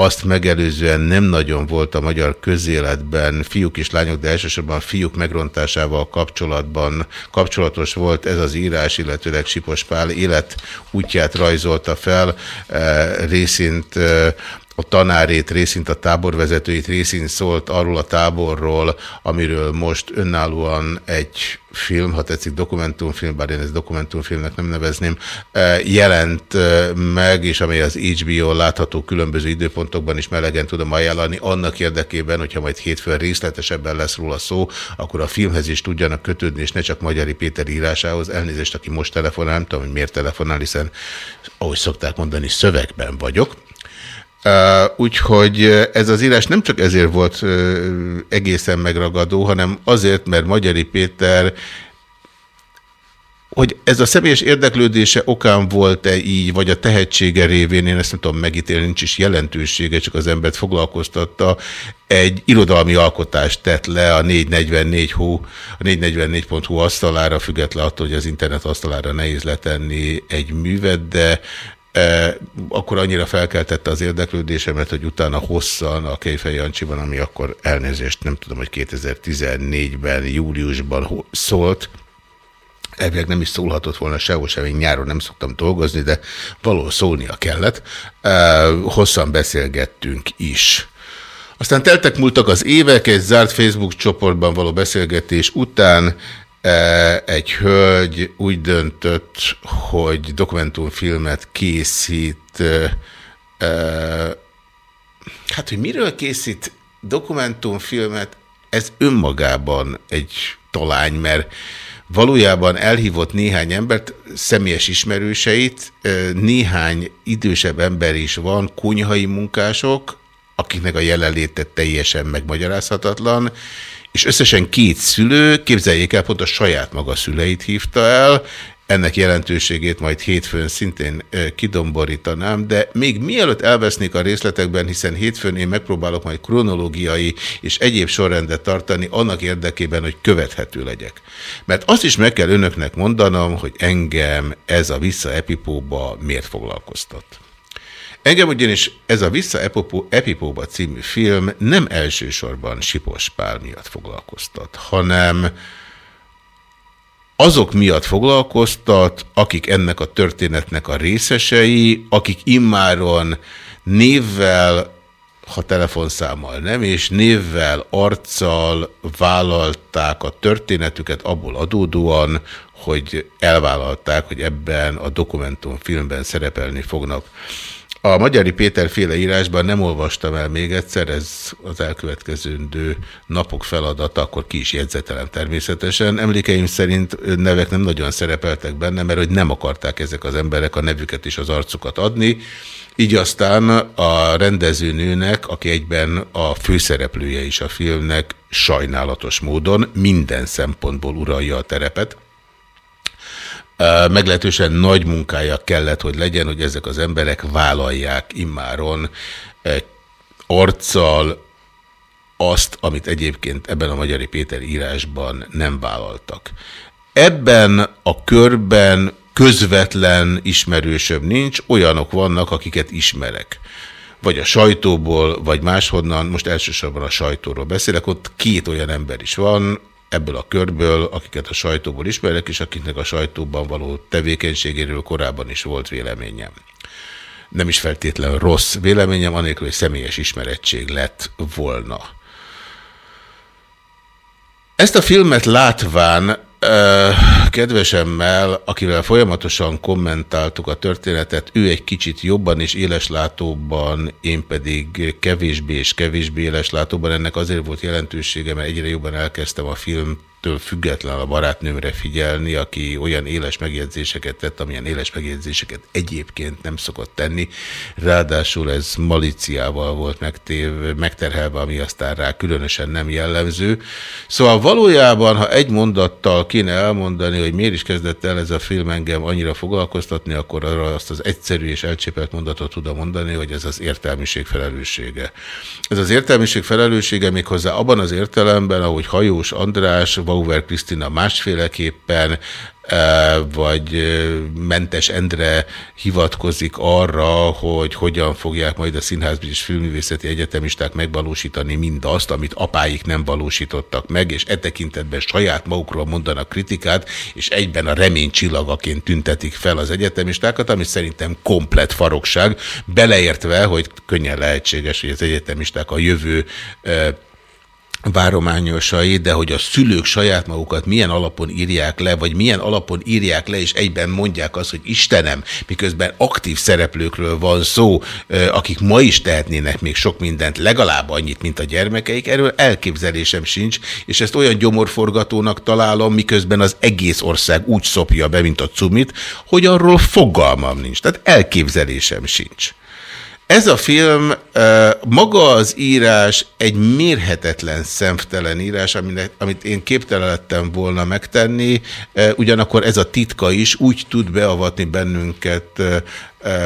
azt megelőzően nem nagyon volt a magyar közéletben fiúk és lányok, de elsősorban fiúk megrontásával kapcsolatban kapcsolatos volt ez az írás, illetőleg Sipos Pál élet útját rajzolta fel, eh, részint eh, a tanárét, részint a táborvezetőit, részint szólt arról a táborról, amiről most önállóan egy film, ha tetszik dokumentumfilm, bár én ezt dokumentumfilmnek nem nevezném, eh, jelent eh, meg, és amely az HBO látható különböző időpontokban is melegen tudom ajánlani, annak érdekében, hogyha majd hétfőn részletesebben lesz róla szó, akkor a filmhez is tudjanak kötődni, és ne csak Magyari Péter írásához. Elnézést, aki most telefonál, nem tudom, hogy miért telefonál, hiszen ahogy szokták mondani, szövegben vagyok. Uh, úgyhogy ez az írás nem csak ezért volt egészen megragadó, hanem azért, mert Magyari Péter hogy ez a személyes érdeklődése okán volt-e így, vagy a tehetsége révén, én ezt nem tudom megítélni, nincs is jelentősége, csak az embert foglalkoztatta, egy irodalmi alkotást tett le a 444 hu, a 444.hu asztalára, független attól, hogy az internet asztalára nehéz letenni egy művet, de akkor annyira felkeltette az érdeklődésemet, hogy utána hosszan a Kejfej Jancsiban, ami akkor elnézést, nem tudom, hogy 2014-ben, júliusban szólt, elvileg nem is szólhatott volna sehol sem, én nyáron nem szoktam dolgozni, de való szólnia kellett. E, hosszan beszélgettünk is. Aztán teltek múltak az évek, egy zárt Facebook csoportban való beszélgetés után egy hölgy úgy döntött, hogy dokumentumfilmet készít. E, e, hát, hogy miről készít dokumentumfilmet, ez önmagában egy talány, mert valójában elhívott néhány embert, személyes ismerőseit, néhány idősebb ember is van, kunyhai munkások, akiknek a jelenléte teljesen megmagyarázhatatlan, és összesen két szülő, képzeljék el, pont a saját maga szüleit hívta el, ennek jelentőségét majd hétfőn szintén kidomborítanám, de még mielőtt elvesznék a részletekben, hiszen hétfőn én megpróbálok majd kronológiai és egyéb sorrendet tartani annak érdekében, hogy követhető legyek. Mert azt is meg kell önöknek mondanom, hogy engem ez a vissza epipóba miért foglalkoztat. Engem ugyanis ez a Vissza Epipóba című film nem elsősorban Sipos Pál miatt foglalkoztat, hanem azok miatt foglalkoztat, akik ennek a történetnek a részesei, akik immáron névvel, ha telefonszámmal nem, és névvel, arccal vállalták a történetüket abból adódóan, hogy elvállalták, hogy ebben a dokumentumfilmben szerepelni fognak. A Magyari Péter féle írásban nem olvastam el még egyszer, ez az elkövetkezőndő napok feladata, akkor ki is jegyzetelem természetesen. Emlékeim szerint nevek nem nagyon szerepeltek benne, mert hogy nem akarták ezek az emberek a nevüket és az arcukat adni. Így aztán a rendezőnőnek, aki egyben a főszereplője is a filmnek, sajnálatos módon minden szempontból uralja a terepet, meglehetősen nagy munkája kellett, hogy legyen, hogy ezek az emberek vállalják immáron arccal azt, amit egyébként ebben a Magyari Péter írásban nem vállaltak. Ebben a körben közvetlen ismerősöbb nincs, olyanok vannak, akiket ismerek. Vagy a sajtóból, vagy máshonnan, most elsősorban a sajtóról beszélek, ott két olyan ember is van, ebből a körből, akiket a sajtóból ismerek, és akiknek a sajtóban való tevékenységéről korábban is volt véleményem. Nem is feltétlenül rossz véleményem, anélkül, hogy személyes ismerettség lett volna. Ezt a filmet látván kedvesemmel, akivel folyamatosan kommentáltuk a történetet, ő egy kicsit jobban és éleslátóbban, én pedig kevésbé és kevésbé éleslátóban. Ennek azért volt jelentősége, mert egyre jobban elkezdtem a film től független a barátnőmre figyelni, aki olyan éles megjegyzéseket tett, amilyen éles megjegyzéseket egyébként nem szokott tenni. Ráadásul ez maliciával volt megtév, megterhelve, ami aztán rá különösen nem jellemző. Szóval valójában, ha egy mondattal kéne elmondani, hogy miért is kezdett el ez a film engem annyira foglalkoztatni, akkor arra azt az egyszerű és elcsépelt mondatot tudom mondani, hogy ez az értelmiség felelőssége. Ez az értelmiség felelőssége méghozzá abban az értelemben, ahogy Hajós András, Auer Krisztina másféleképpen, eh, vagy eh, Mentes Endre hivatkozik arra, hogy hogyan fogják majd a Színház és Filmművészeti Egyetemisták megvalósítani mindazt, amit apáik nem valósítottak meg, és e tekintetben saját magukról mondanak kritikát, és egyben a remény csillagaként tüntetik fel az egyetemistákat, ami szerintem komplet farokság, beleértve, hogy könnyen lehetséges, hogy az egyetemisták a jövő eh, várományosai, de hogy a szülők saját magukat milyen alapon írják le, vagy milyen alapon írják le, és egyben mondják azt, hogy Istenem, miközben aktív szereplőkről van szó, akik ma is tehetnének még sok mindent, legalább annyit, mint a gyermekeik, erről elképzelésem sincs, és ezt olyan gyomorforgatónak találom, miközben az egész ország úgy szopja be, mint a cumit, hogy arról fogalmam nincs. Tehát elképzelésem sincs. Ez a film, maga az írás egy mérhetetlen szemtelen írás, amit én képtelen lettem volna megtenni, ugyanakkor ez a titka is úgy tud beavatni bennünket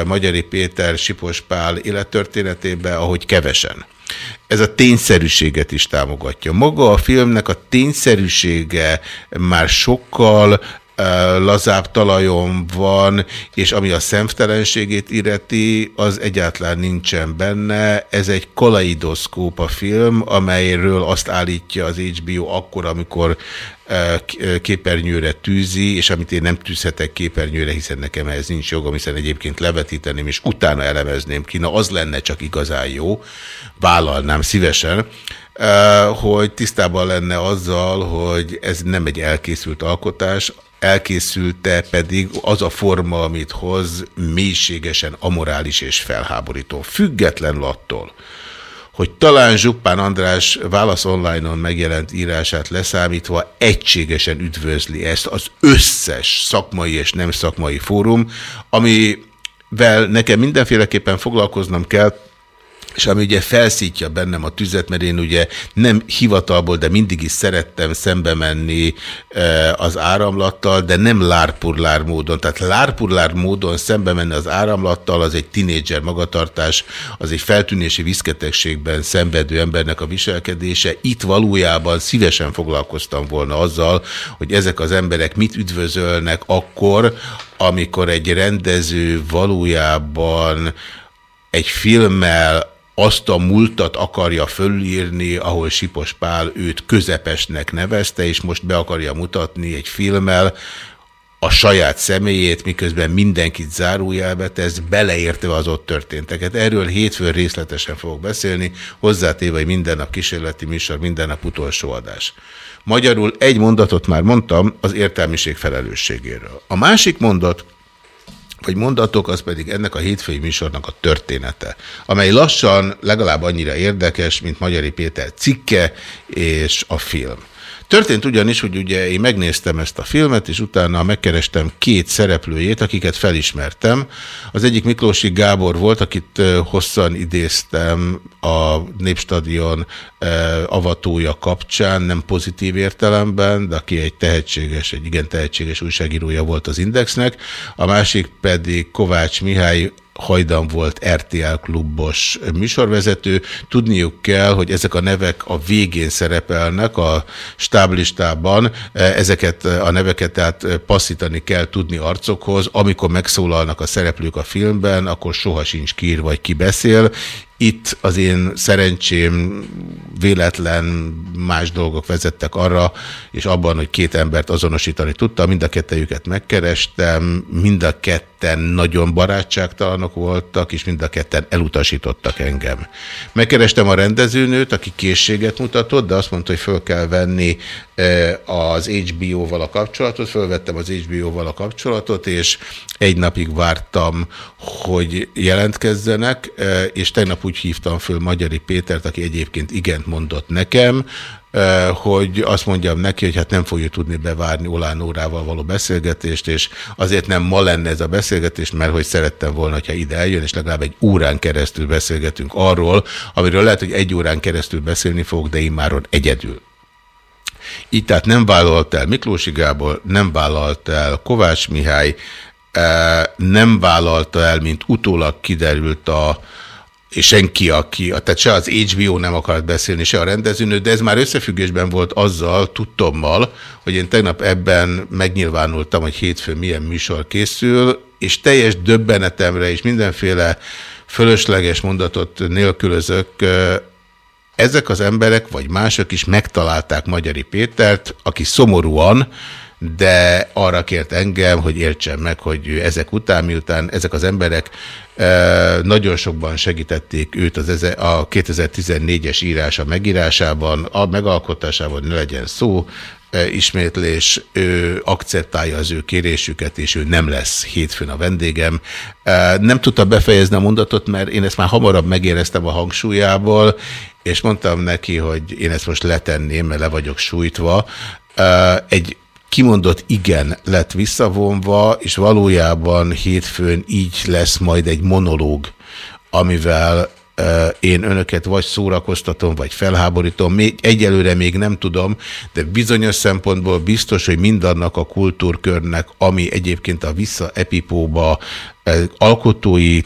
Magyari Péter Sipos élettörténetébe, ahogy kevesen. Ez a tényszerűséget is támogatja. Maga a filmnek a tényszerűsége már sokkal lazább talajon van, és ami a szemtelenségét illeti, az egyáltalán nincsen benne. Ez egy kaleidoszkóp a film, amelyről azt állítja az HBO akkor, amikor képernyőre tűzi, és amit én nem tűzhetek képernyőre, hiszen nekem ehhez nincs jogom, hiszen egyébként levetíteném, és utána elemezném ki, na az lenne csak igazán jó, vállalnám szívesen, hogy tisztában lenne azzal, hogy ez nem egy elkészült alkotás, elkészülte pedig az a forma, amit hoz, mélységesen amorális és felháborító. Függetlenül attól, hogy talán Zsuppán András Válasz Online-on megjelent írását leszámítva egységesen üdvözli ezt az összes szakmai és nem szakmai fórum, amivel nekem mindenféleképpen foglalkoznom kell, és ami ugye felszítja bennem a tüzet, mert én ugye nem hivatalból, de mindig is szerettem szembe menni e, az áramlattal, de nem lárpurlár módon. Tehát lárpurlár módon szembe menni az áramlattal, az egy tinédzser magatartás, az egy feltűnési viszketegségben szenvedő embernek a viselkedése. Itt valójában szívesen foglalkoztam volna azzal, hogy ezek az emberek mit üdvözölnek akkor, amikor egy rendező valójában egy filmmel azt a múltat akarja fölírni, ahol Sipos Pál őt közepesnek nevezte, és most be akarja mutatni egy filmmel a saját személyét, miközben mindenkit zárójelbe tesz, beleértve az ott történteket. Erről hétfőn részletesen fogok beszélni, hozzátéve, hogy minden nap kísérleti műsor, minden nap utolsó adás. Magyarul egy mondatot már mondtam az értelmiség felelősségéről. A másik mondat vagy mondatok, az pedig ennek a hétfői műsornak a története, amely lassan legalább annyira érdekes, mint Magyari Péter cikke és a film. Történt ugyanis, hogy ugye én megnéztem ezt a filmet, és utána megkerestem két szereplőjét, akiket felismertem. Az egyik Miklósi Gábor volt, akit hosszan idéztem a Népstadion avatója kapcsán, nem pozitív értelemben, de aki egy tehetséges, egy igen tehetséges újságírója volt az Indexnek. A másik pedig Kovács Mihály, hajdan volt RTL klubos műsorvezető. Tudniuk kell, hogy ezek a nevek a végén szerepelnek a stáblistában, ezeket a neveket tehát passzítani kell tudni arcokhoz. Amikor megszólalnak a szereplők a filmben, akkor soha sincs kír vagy ki beszél, itt az én szerencsém véletlen más dolgok vezettek arra, és abban, hogy két embert azonosítani tudtam, mind a kettejüket megkerestem, mind a ketten nagyon barátságtalanok voltak, és mind a ketten elutasítottak engem. Megkerestem a rendezőnőt, aki készséget mutatott, de azt mondta, hogy föl kell venni az HBO-val a kapcsolatot, fölvettem az HBO-val a kapcsolatot, és egy napig vártam, hogy jelentkezzenek, e, és tegnap úgy hívtam föl Magyari Pétert, aki egyébként igent mondott nekem, eh, hogy azt mondjam neki, hogy hát nem fogja tudni bevárni Olán órával való beszélgetést, és azért nem ma lenne ez a beszélgetés, mert hogy szerettem volna, hogyha ide eljön, és legalább egy órán keresztül beszélgetünk arról, amiről lehet, hogy egy órán keresztül beszélni fog, de immáron egyedül. Így tehát nem vállalt el Miklósi Gábor, nem vállalt el Kovács Mihály, eh, nem vállalta el, mint utólag kiderült a senki, aki, tehát se az HBO nem akart beszélni, se a rendezőnő, de ez már összefüggésben volt azzal, tudtommal, hogy én tegnap ebben megnyilvánultam, hogy hétfőn milyen műsor készül, és teljes döbbenetemre és mindenféle fölösleges mondatot nélkülözök, ezek az emberek, vagy mások is megtalálták Magyari Pétert, aki szomorúan, de arra kért engem, hogy értsem meg, hogy ezek után, miután ezek az emberek nagyon sokban segítették őt az a 2014-es írása megírásában, a megalkotásában ne legyen szó, ismétlés, ő akceptálja az ő kérésüket, és ő nem lesz hétfőn a vendégem. Nem tudta befejezni a mondatot, mert én ezt már hamarabb megéreztem a hangsúlyából, és mondtam neki, hogy én ezt most letenném, mert le vagyok sújtva. Egy kimondott igen lett visszavonva, és valójában hétfőn így lesz majd egy monológ, amivel én önöket vagy szórakoztatom, vagy felháborítom, még, egyelőre még nem tudom, de bizonyos szempontból biztos, hogy mindannak a kultúrkörnek, ami egyébként a vissza epipóba alkotói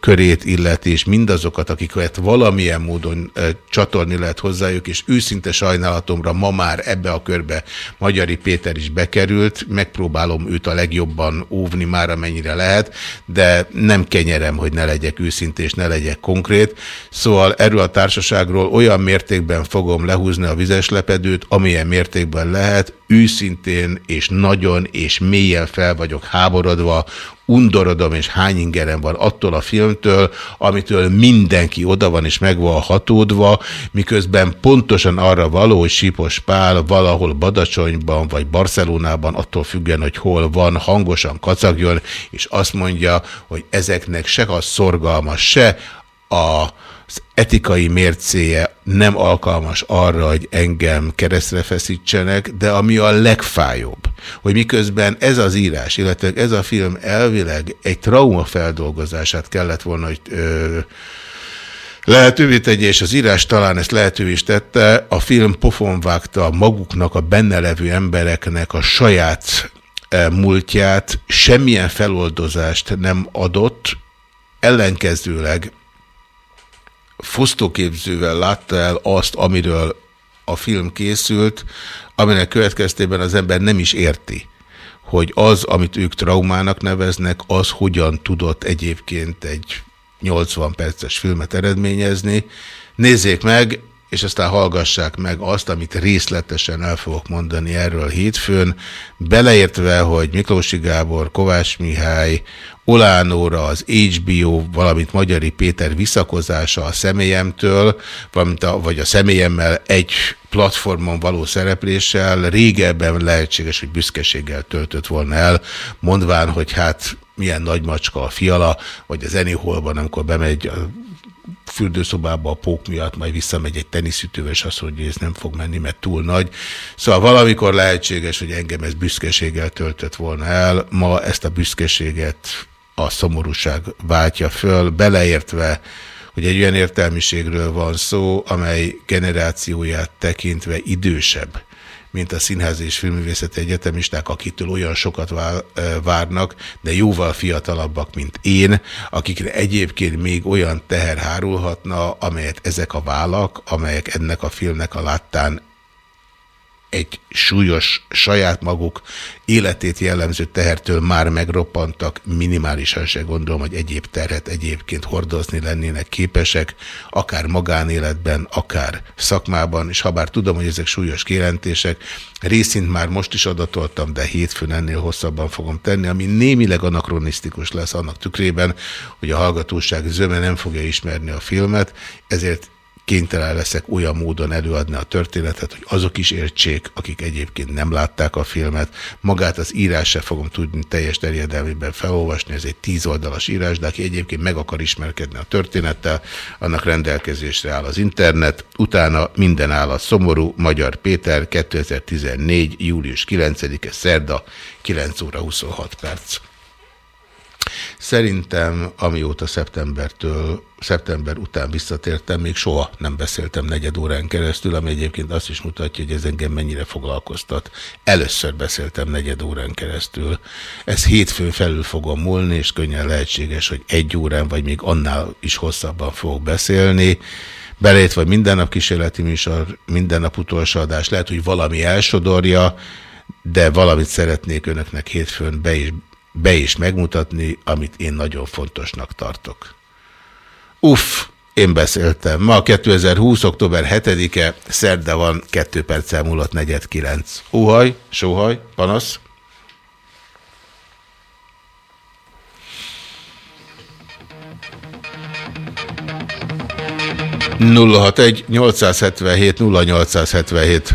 körét illeti, és mindazokat, akiket valamilyen módon csatorni lehet hozzájuk, és őszinte sajnálatomra ma már ebbe a körbe Magyari Péter is bekerült, megpróbálom őt a legjobban óvni már amennyire lehet, de nem kenyerem, hogy ne legyek őszinte és ne legyek konkrét. Szóval erről a társaságról olyan mértékben fogom lehúzni a vizes lepedőt, amilyen mértékben lehet, őszintén és nagyon és mélyen fel vagyok háborodva, undorodom és hány ingerem van attól a filmtől, amitől mindenki oda van és meg van hatódva, miközben pontosan arra való, hogy Sipos Pál valahol Badacsonyban vagy Barcelonában, attól függően, hogy hol van, hangosan kacagjon, és azt mondja, hogy ezeknek se a szorgalmas, se a az etikai mércéje nem alkalmas arra, hogy engem keresztre feszítsenek, de ami a legfájóbb, hogy miközben ez az írás, illetve ez a film elvileg egy trauma feldolgozását kellett volna, hogy ö, lehetővé tegye, és az írás talán ezt lehetővé is tette, a film pofon vágta maguknak, a benne levő embereknek a saját múltját, semmilyen feloldozást nem adott, ellenkezőleg fosztóképzővel látta el azt, amiről a film készült, aminek következtében az ember nem is érti, hogy az, amit ők traumának neveznek, az hogyan tudott egyébként egy 80 perces filmet eredményezni. Nézzék meg, és aztán hallgassák meg azt, amit részletesen el fogok mondani erről hétfőn, beleértve, hogy Miklósi Gábor, Kovács Mihály, Olánóra, az HBO, valamint Magyari Péter visszakozása a személyemtől, valamint a, vagy a személyemmel egy platformon való szerepléssel régebben lehetséges, hogy büszkeséggel töltött volna el, mondván, hogy hát milyen nagy macska a fiala, vagy az Anyhol-ban, amikor bemegy a fürdőszobába a pók miatt, majd visszamegy egy teniszütővel, és azt mondja, hogy ez nem fog menni, mert túl nagy. Szóval valamikor lehetséges, hogy engem ez büszkeséggel töltött volna el. Ma ezt a büszkeséget a szomorúság váltja föl, beleértve, hogy egy olyan értelmiségről van szó, amely generációját tekintve idősebb, mint a Színház és Filművészeti Egyetemisták, akitől olyan sokat várnak, de jóval fiatalabbak, mint én, akikre egyébként még olyan teher hárulhatna, amelyet ezek a vállak, amelyek ennek a filmnek a láttán egy súlyos, saját maguk életét jellemző tehertől már megroppantak, minimálisan se gondolom, hogy egyéb terhet egyébként hordozni lennének képesek, akár magánéletben, akár szakmában, és ha bár tudom, hogy ezek súlyos kijelentések, részint már most is adatoltam, de hétfőn ennél hosszabban fogom tenni, ami némileg anakronisztikus lesz annak tükrében, hogy a hallgatóság zöme nem fogja ismerni a filmet, ezért kénytelen leszek olyan módon előadni a történetet, hogy azok is értsék, akik egyébként nem látták a filmet. Magát az írás se fogom tudni teljes terjedelmében felolvasni, ez egy tíz oldalas írás, de aki egyébként meg akar ismerkedni a történettel, annak rendelkezésre áll az internet. Utána minden állat szomorú, Magyar Péter, 2014. július 9-e, szerda, 9 óra 26 perc. Szerintem, amióta szeptembertől, szeptember után visszatértem, még soha nem beszéltem negyed órán keresztül, ami egyébként azt is mutatja, hogy ez engem mennyire foglalkoztat. Először beszéltem negyed órán keresztül. Ez hétfőn felül fogom múlni, és könnyen lehetséges, hogy egy órán, vagy még annál is hosszabban fogok beszélni. Vagy minden nap kísérleti műsor, minden nap utolsó adás, lehet, hogy valami elsodorja, de valamit szeretnék önöknek hétfőn be is, be is megmutatni, amit én nagyon fontosnak tartok. Uff, én beszéltem. Ma 2020. október 7-e, szerda van, 2 perccel múlott 49. Óhaj, sóhaj, panasz. nulla hat egy 877 0877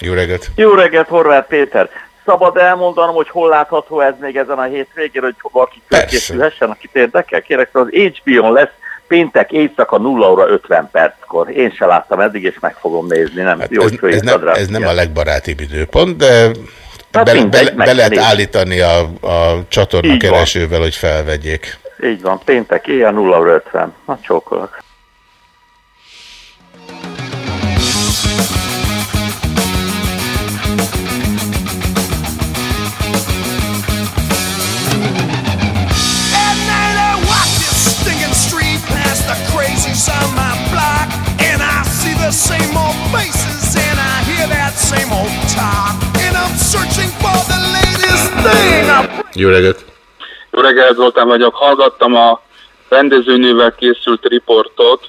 Jó reggelt! Jó reggelt, Horváth Péter! Szabad elmondanom, hogy hol látható ez még ezen a hétvégén, hogy valaki fölkészülhessen, akit érdekel? Kérek, az HBO-n lesz péntek éjszaka 0 óra 50 perckor. Én se láttam eddig, és meg fogom nézni. Nem, hát jó, ez, ez, nem, ez nem a legbarátibb időpont, de be, be, be, be lehet állítani a, a csatorna keresővel, hogy felvegyék. Így van, péntek éjjel 0 óra 50. Na, csókolok. The same old faces and I hear that same old talk and I'm searching for the latest thing. Jó reggelt! Jó reggelt, Zoltán vagyok. Hallgattam a rendezőnővel készült riportot,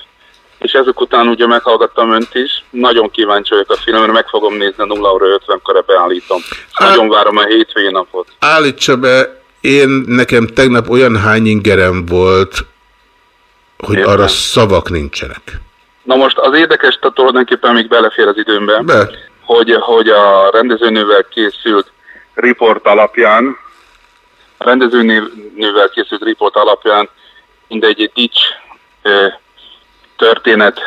és ezek után ugye meghallgattam önt is. Nagyon kíváncsi vagyok a filmre, meg fogom nézni a 0 óra 50-kor beállítom. Nagyon várom a hétvégi napot. Állítsa be, én nekem tegnap olyan hány ingerem volt, hogy Értem. arra szavak nincsenek. Na most az érdekes, tehát tulajdonképpen még belefér az időmbe, Be. hogy, hogy a rendezőnővel készült riport alapján, a rendezőnővel készült riport alapján mindegy egy dics történet,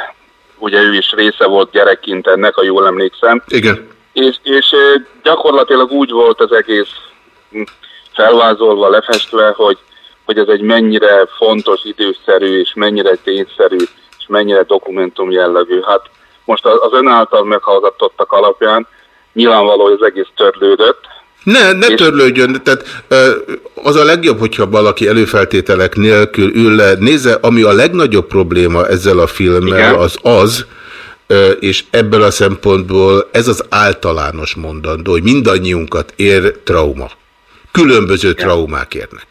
ugye ő is része volt gyerekként ennek, ha jól emlékszem. Igen. És, és gyakorlatilag úgy volt az egész felvázolva, lefestve, hogy, hogy ez egy mennyire fontos, időszerű és mennyire tényszerű mennyire dokumentum jellegű. Hát most az ön által meghallgatottak alapján nyilvánvaló, hogy az egész törlődött. Ne, ne és... törlődjön, tehát az a legjobb, hogyha valaki előfeltételek nélkül ül le. Nézze, ami a legnagyobb probléma ezzel a filmmel, Igen. az az, és ebből a szempontból ez az általános mondandó, hogy mindannyiunkat ér trauma. Különböző Igen. traumák érnek.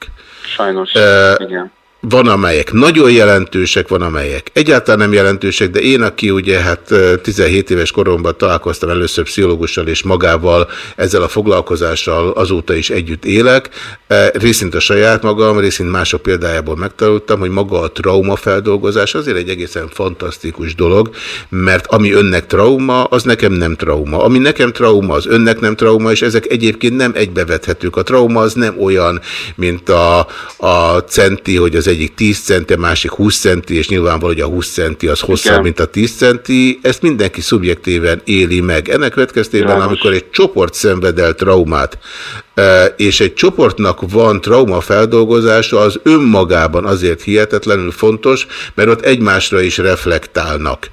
Sajnos, uh, igen. Van, amelyek nagyon jelentősek, van, amelyek egyáltalán nem jelentősek, de én, aki ugye hát 17 éves koromban találkoztam először pszichológussal és magával ezzel a foglalkozással azóta is együtt élek, részint a saját magam, részint mások példájából megtanultam, hogy maga a traumafeldolgozás azért egy egészen fantasztikus dolog, mert ami önnek trauma, az nekem nem trauma. Ami nekem trauma, az önnek nem trauma, és ezek egyébként nem egybevethetők. A trauma az nem olyan, mint a, a centi, hogy az egyik 10 centi, a másik 20 centi, és nyilvánvaló, hogy a 20 centi az hosszabb, Igen. mint a 10 centi. Ezt mindenki szubjektíven éli meg. Ennek következtében, János. amikor egy csoport szenved el traumát, és egy csoportnak van traumafeldolgozása, az önmagában azért hihetetlenül fontos, mert ott egymásra is reflektálnak.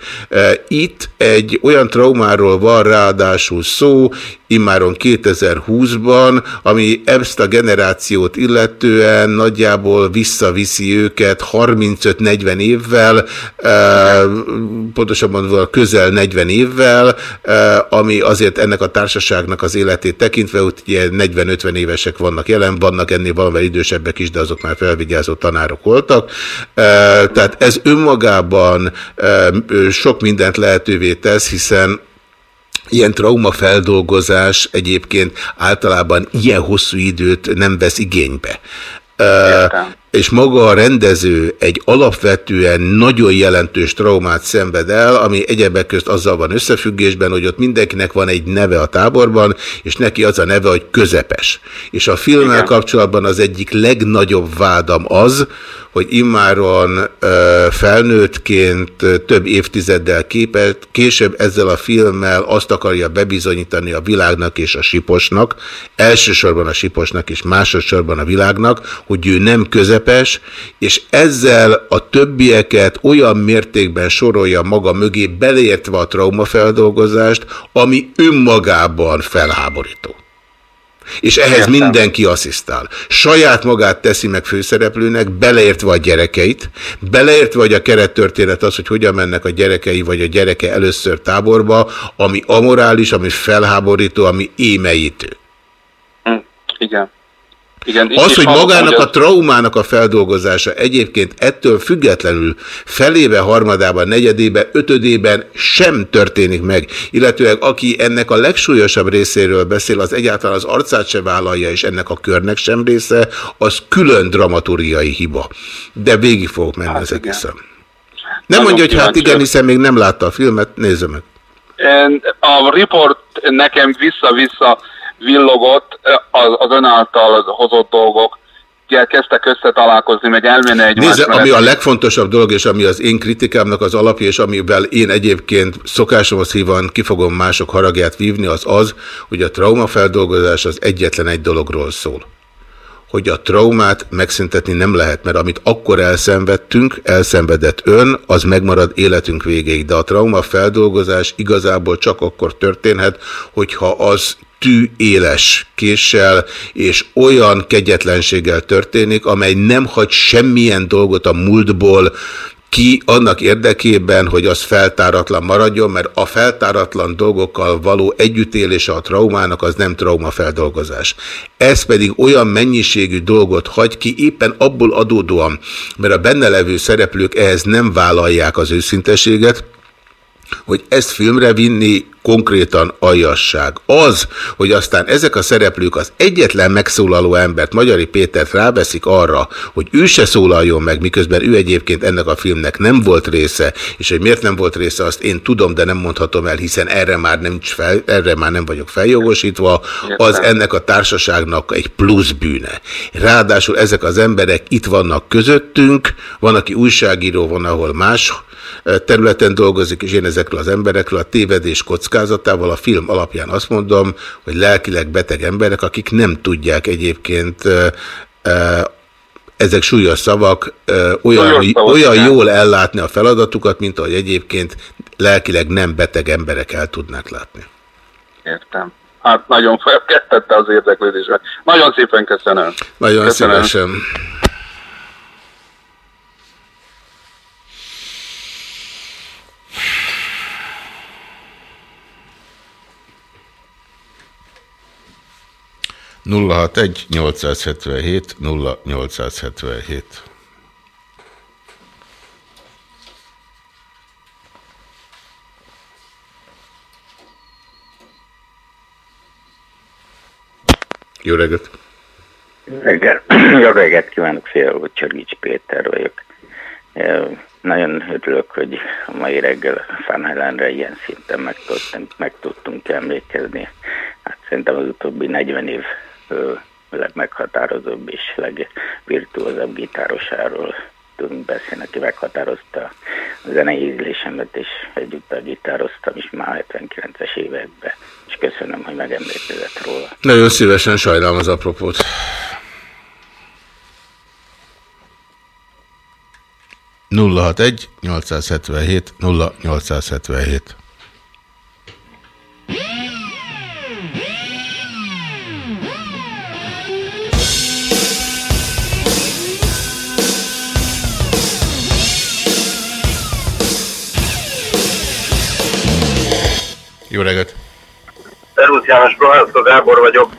Itt egy olyan traumáról van ráadásul szó, immáron 2020-ban, ami ezt a generációt illetően nagyjából visszaviszi őket 35-40 évvel, pontosabban közel 40 évvel, ami azért ennek a társaságnak az életét tekintve, hogy ugye 45 50 évesek vannak jelen, vannak ennél valamivel idősebbek is, de azok már felvigyázó tanárok voltak. Tehát ez önmagában sok mindent lehetővé tesz, hiszen Ilyen traumafeldolgozás egyébként általában ilyen hosszú időt nem vesz igénybe. Értem. És maga a rendező egy alapvetően nagyon jelentős traumát szenved el, ami egyebek közt azzal van összefüggésben, hogy ott mindenkinek van egy neve a táborban, és neki az a neve, hogy közepes. És a filmmel kapcsolatban az egyik legnagyobb vádam az, hogy immáron felnőttként több évtizeddel képet, később ezzel a filmmel azt akarja bebizonyítani a világnak és a siposnak, elsősorban a siposnak és másodszorban a világnak, hogy ő nem közepes, és ezzel a többieket olyan mértékben sorolja maga mögé, beleértve a traumafeldolgozást, ami önmagában felháborító. És ehhez Értem. mindenki asszisztál. Saját magát teszi meg főszereplőnek, beleértve a gyerekeit, beleértve, hogy a kerettörténet az, hogy hogyan mennek a gyerekei, vagy a gyereke először táborba, ami amorális, ami felháborító, ami émeítő. Hm, igen. Igen, az, hogy magának a traumának a feldolgozása egyébként ettől függetlenül felébe, harmadában, negyedében, ötödében sem történik meg, illetőleg aki ennek a legsúlyosabb részéről beszél, az egyáltalán az arcát se vállalja, és ennek a körnek sem része, az külön dramaturgiai hiba. De végig fogok menni hát, az egészen. Nem mondja, hogy hát igen, hiszen még nem látta a filmet, nézze meg. A report nekem vissza-vissza villogott az, az ön által hozott dolgok, kezdtek összetalálkozni, meg elmenni egy Nézze, ami a legfontosabb dolog, és ami az én kritikámnak az alapja, és amivel én egyébként szokásomhoz hívan kifogom mások haragját vívni, az az, hogy a traumafeldolgozás az egyetlen egy dologról szól hogy a traumát megszüntetni nem lehet, mert amit akkor elszenvedtünk, elszenvedett ön, az megmarad életünk végéig, de a traumafeldolgozás igazából csak akkor történhet, hogyha az tű éles késsel, és olyan kegyetlenséggel történik, amely nem hagy semmilyen dolgot a múltból, ki annak érdekében, hogy az feltáratlan maradjon, mert a feltáratlan dolgokkal való együttélése a traumának az nem traumafeldolgozás. Ez pedig olyan mennyiségű dolgot hagy ki éppen abból adódóan, mert a benne levő szereplők ehhez nem vállalják az őszinteséget, hogy ezt filmre vinni konkrétan aljasság. Az, hogy aztán ezek a szereplők az egyetlen megszólaló embert, Magyari Pétert ráveszik arra, hogy ő se szólaljon meg, miközben ő egyébként ennek a filmnek nem volt része, és hogy miért nem volt része, azt én tudom, de nem mondhatom el, hiszen erre már nem, fel, erre már nem vagyok feljogosítva, az ennek a társaságnak egy plusz bűne. Ráadásul ezek az emberek itt vannak közöttünk, van, aki újságíró, van, ahol más területen dolgozik, és én ezekről az emberekről a tévedés kockázatával a film alapján azt mondom, hogy lelkileg beteg emberek, akik nem tudják egyébként ezek súlyos szavak, olyan, súlyos szavak, olyan jól ellátni a feladatukat, mint ahogy egyébként lelkileg nem beteg emberek el tudnak látni. Értem. Hát nagyon felkettette az érdeklődésre. Nagyon szépen köszönöm. Nagyon köszönöm. szívesen. Nulla hat egy 877 0877 Jó reggelt! Jó reggelt, (clears throat) Jó reggelt kívánok, hogy Csörgics Péter vagyok. Nagyon örülök, hogy a mai reggel Van Helenre ilyen szinten meg tudtunk, meg tudtunk emlékezni. Hát szerintem az utóbbi 40 év legmeghatározóbb és legvirtuózabb gitárosáról tudunk beszélni, aki meghatározta a zenei ízlésemet, és egyúttal gitároztam is már 79-es években, és köszönöm, hogy megemlékezett róla. Nagyon szívesen sajnálom az apropót. nulla egy 877 0877 Szervusz János, Prohászka Gábor vagyok.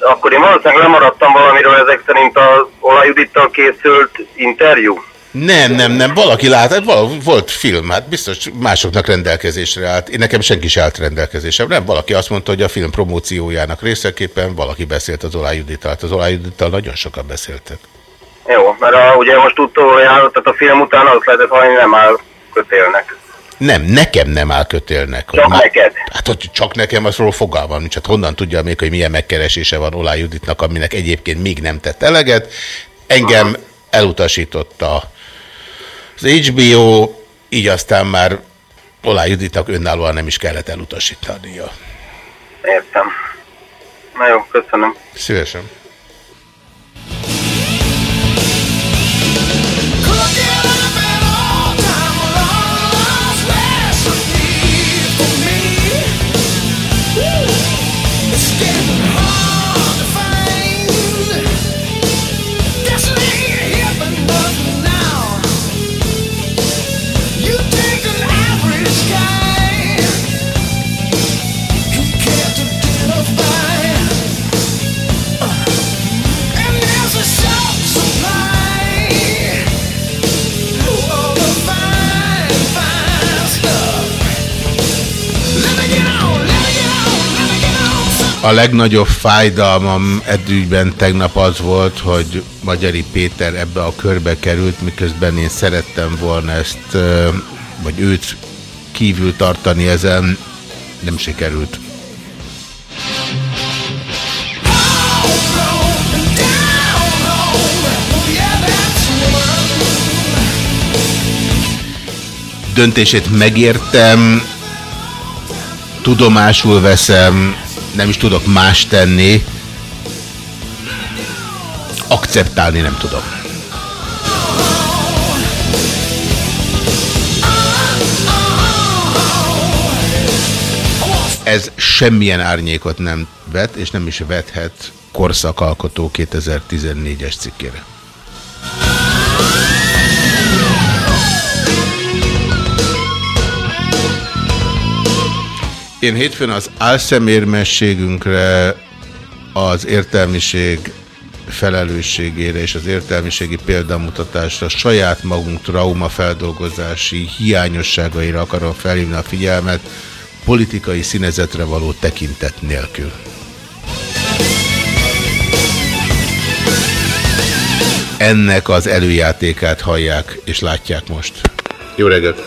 Akkor én valószínűleg lemaradtam valamiről ezek szerint az Olajudittal készült interjú. Nem, nem, nem, valaki lát, hát val volt film, hát biztos másoknak rendelkezésre állt. Én nekem senki se állt rendelkezésre. Nem, valaki azt mondta, hogy a film promóciójának részeképpen valaki beszélt az Olaj Judittal. Hát az Olaj Judittal nagyon sokan beszéltek. Jó, mert a, ugye most utoljára, tehát a film után az lehetett hallani, nem áll kötélnek. Nem, nekem nem áll kötélnek. Csak má... neked? Hát hogy csak nekem, azról fogalmam nincs. Hát honnan tudja még, hogy milyen megkeresése van Olá Juditnak, aminek egyébként még nem tett eleget. Engem Aha. elutasította az HBO, így aztán már Olá Juditnak önállóan nem is kellett elutasítania. Értem. Na jó, köszönöm. Szívesen. A legnagyobb fájdalmam edügyben tegnap az volt, hogy Magyari Péter ebbe a körbe került, miközben én szerettem volna ezt, vagy őt kívül tartani ezen, nem sikerült. Döntését megértem, tudomásul veszem, nem is tudok más tenni, akceptálni nem tudom. Ez semmilyen árnyékot nem vet, és nem is vethet korszakalkotó 2014-es cikkére. Én hétfőn az álszemérmességünkre, az értelmiség felelősségére és az értelmiségi példamutatásra, saját magunk traumafeldolgozási hiányosságaira akarom felhívni a figyelmet, politikai színezetre való tekintet nélkül. Ennek az előjátékát hallják és látják most. Jó reggelt!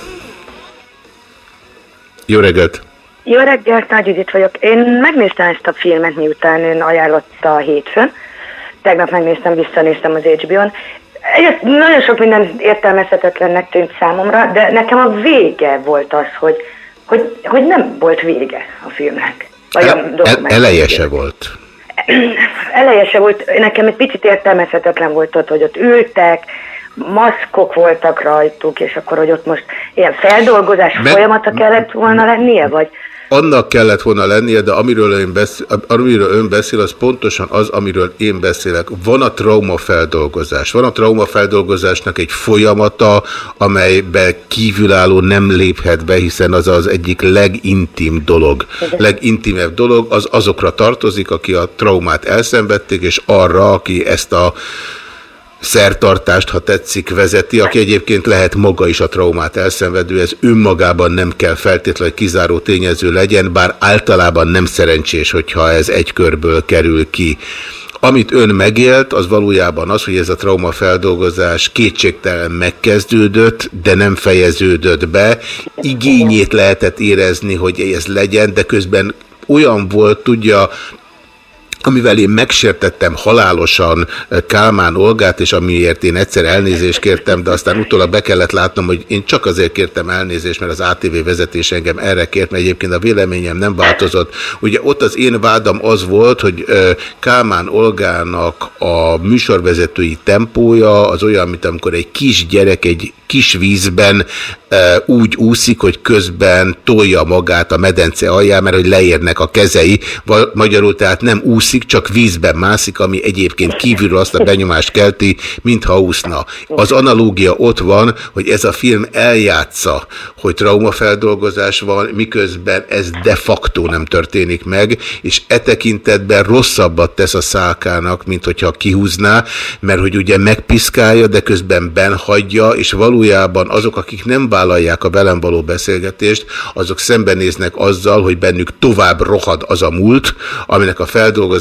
Jó reggelt! Jó reggelt, Nagy Judit vagyok. Én megnéztem ezt a filmet, miután ön ajánlotta a hétfőn. Tegnap megnéztem, visszanéztem az HBO-n. Nagyon sok minden értelmezhetetlennek tűnt számomra, de nekem a vége volt az, hogy, hogy, hogy nem volt vége a filmnek. Vagy a el, eleje se volt. (clears throat) Eleje se volt. Nekem egy picit értelmezhetetlen volt ott, hogy ott ültek, maszkok voltak rajtuk, és akkor, hogy ott most ilyen feldolgozás Meg... folyamata kellett volna lennie, vagy annak kellett volna lennie, de amiről ön, beszél, amiről ön beszél, az pontosan az, amiről én beszélek. Van a traumafeldolgozás. Van a traumafeldolgozásnak egy folyamata, amelybe kívülálló nem léphet be, hiszen az az egyik legintim dolog. Legintimebb dolog az azokra tartozik, aki a traumát elszenvedték, és arra, aki ezt a szertartást, ha tetszik, vezeti, aki egyébként lehet maga is a traumát elszenvedő, ez önmagában nem kell feltétlenül kizáró tényező legyen, bár általában nem szerencsés, hogyha ez egy körből kerül ki. Amit ön megélt, az valójában az, hogy ez a traumafeldolgozás kétségtelen megkezdődött, de nem fejeződött be. Igényét lehetett érezni, hogy ez legyen, de közben olyan volt, tudja, amivel én megsértettem halálosan eh, Kálmán Olgát, és amiért én egyszer elnézést kértem, de aztán utólag be kellett látnom, hogy én csak azért kértem elnézést, mert az ATV vezetés engem erre kért, mert egyébként a véleményem nem változott. Ugye ott az én vádam az volt, hogy eh, Kálmán Olgának a műsorvezetői tempója az olyan, mint amikor egy kis gyerek egy kis vízben e, úgy úszik, hogy közben tolja magát a medence alján, mert hogy leérnek a kezei, magyarul tehát nem úszik, csak vízben mászik, ami egyébként kívülről azt a benyomást kelti, mintha úszna. Az analógia ott van, hogy ez a film eljátsza, hogy traumafeldolgozás van, miközben ez de facto nem történik meg, és e tekintetben rosszabbat tesz a szálkának, mint hogyha kihúzná, mert hogy ugye megpiszkálja, de közben benhagyja, és való valójában azok, akik nem vállalják a velem való beszélgetést, azok szembenéznek azzal, hogy bennük tovább rohad az a múlt, aminek a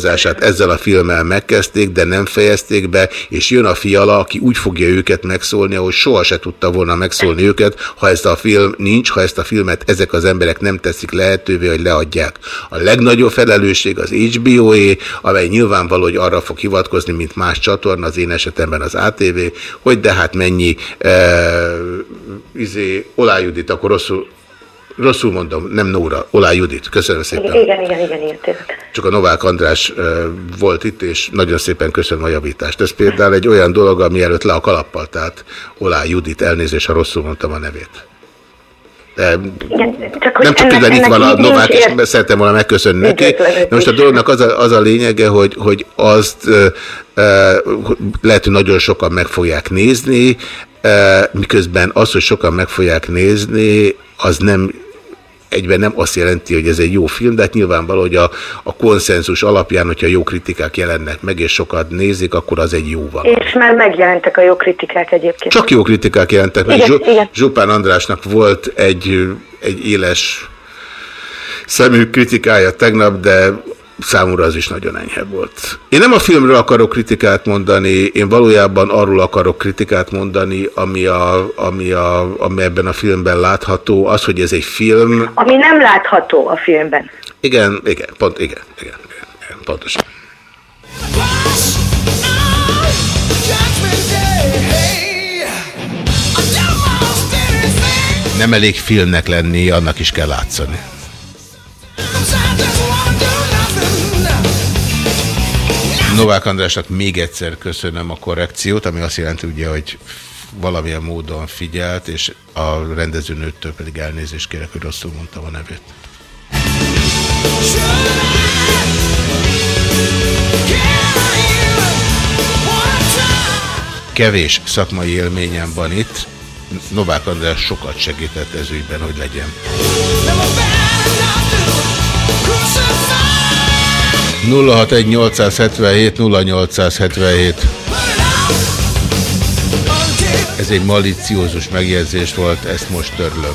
feldolgozását ezzel a filmmel megkezdték, de nem fejezték be, és jön a fiala, aki úgy fogja őket megszólni, ahogy soha se tudta volna megszólni őket, ha ez a film nincs, ha ezt a filmet ezek az emberek nem teszik lehetővé, hogy leadják. A legnagyobb felelősség az HBO-é, amely nyilvánvaló, hogy arra fog hivatkozni, mint más csatorna, az én esetemben az ATV, hogy de hát mennyi e, izé, Olá Judit, akkor rosszul, rosszul mondom, nem Nóra, Olá Judit. Köszönöm szépen. Igen, igen, igen, értélek. Csak a Novák András e, volt itt, és nagyon szépen köszönöm a javítást. Ez például egy olyan dolog, ami előtt le a kalappal, tehát Olá Judit, elnézést, ha rosszul mondtam a nevét. De Igen, csak nem csak közben itt van a Novák, és ért- szerettem volna megköszönni neki. Na most a dolognak az a, az a lényege, hogy, hogy azt ö, lehet, hogy nagyon sokan meg fogják nézni, ö, miközben az, hogy sokan meg fogják nézni, az nem egyben nem azt jelenti, hogy ez egy jó film, de hát nyilvánvaló, hogy a, a konszenzus alapján, hogyha jó kritikák jelennek meg, és sokat nézik, akkor az egy jó van. És már megjelentek a jó kritikák egyébként. Csak jó kritikák jelentek meg. Igen, Zsu- igen. Zsupán Andrásnak volt egy, egy éles szemű kritikája tegnap, de számomra az is nagyon enyhe volt. Én nem a filmről akarok kritikát mondani, én valójában arról akarok kritikát mondani, ami, a, ami, a, ami ebben a filmben látható. Az, hogy ez egy film, Ami nem látható a filmben. igen, igen, pont, igen, igen, igen, igen pontosan. Nem elég filmnek lenni, annak is kell látszani. Novák Andrásnak még egyszer köszönöm a korrekciót, ami azt jelenti ugye, hogy valamilyen módon figyelt, és a rendezőnőttől pedig elnézést kérek, hogy rosszul mondtam a nevét. Kevés szakmai élményem van itt. Novák András sokat segített ez ügyben, hogy legyen. 061 877 0877 Ez egy maliciózus megjegyzés volt, ezt most törlöm.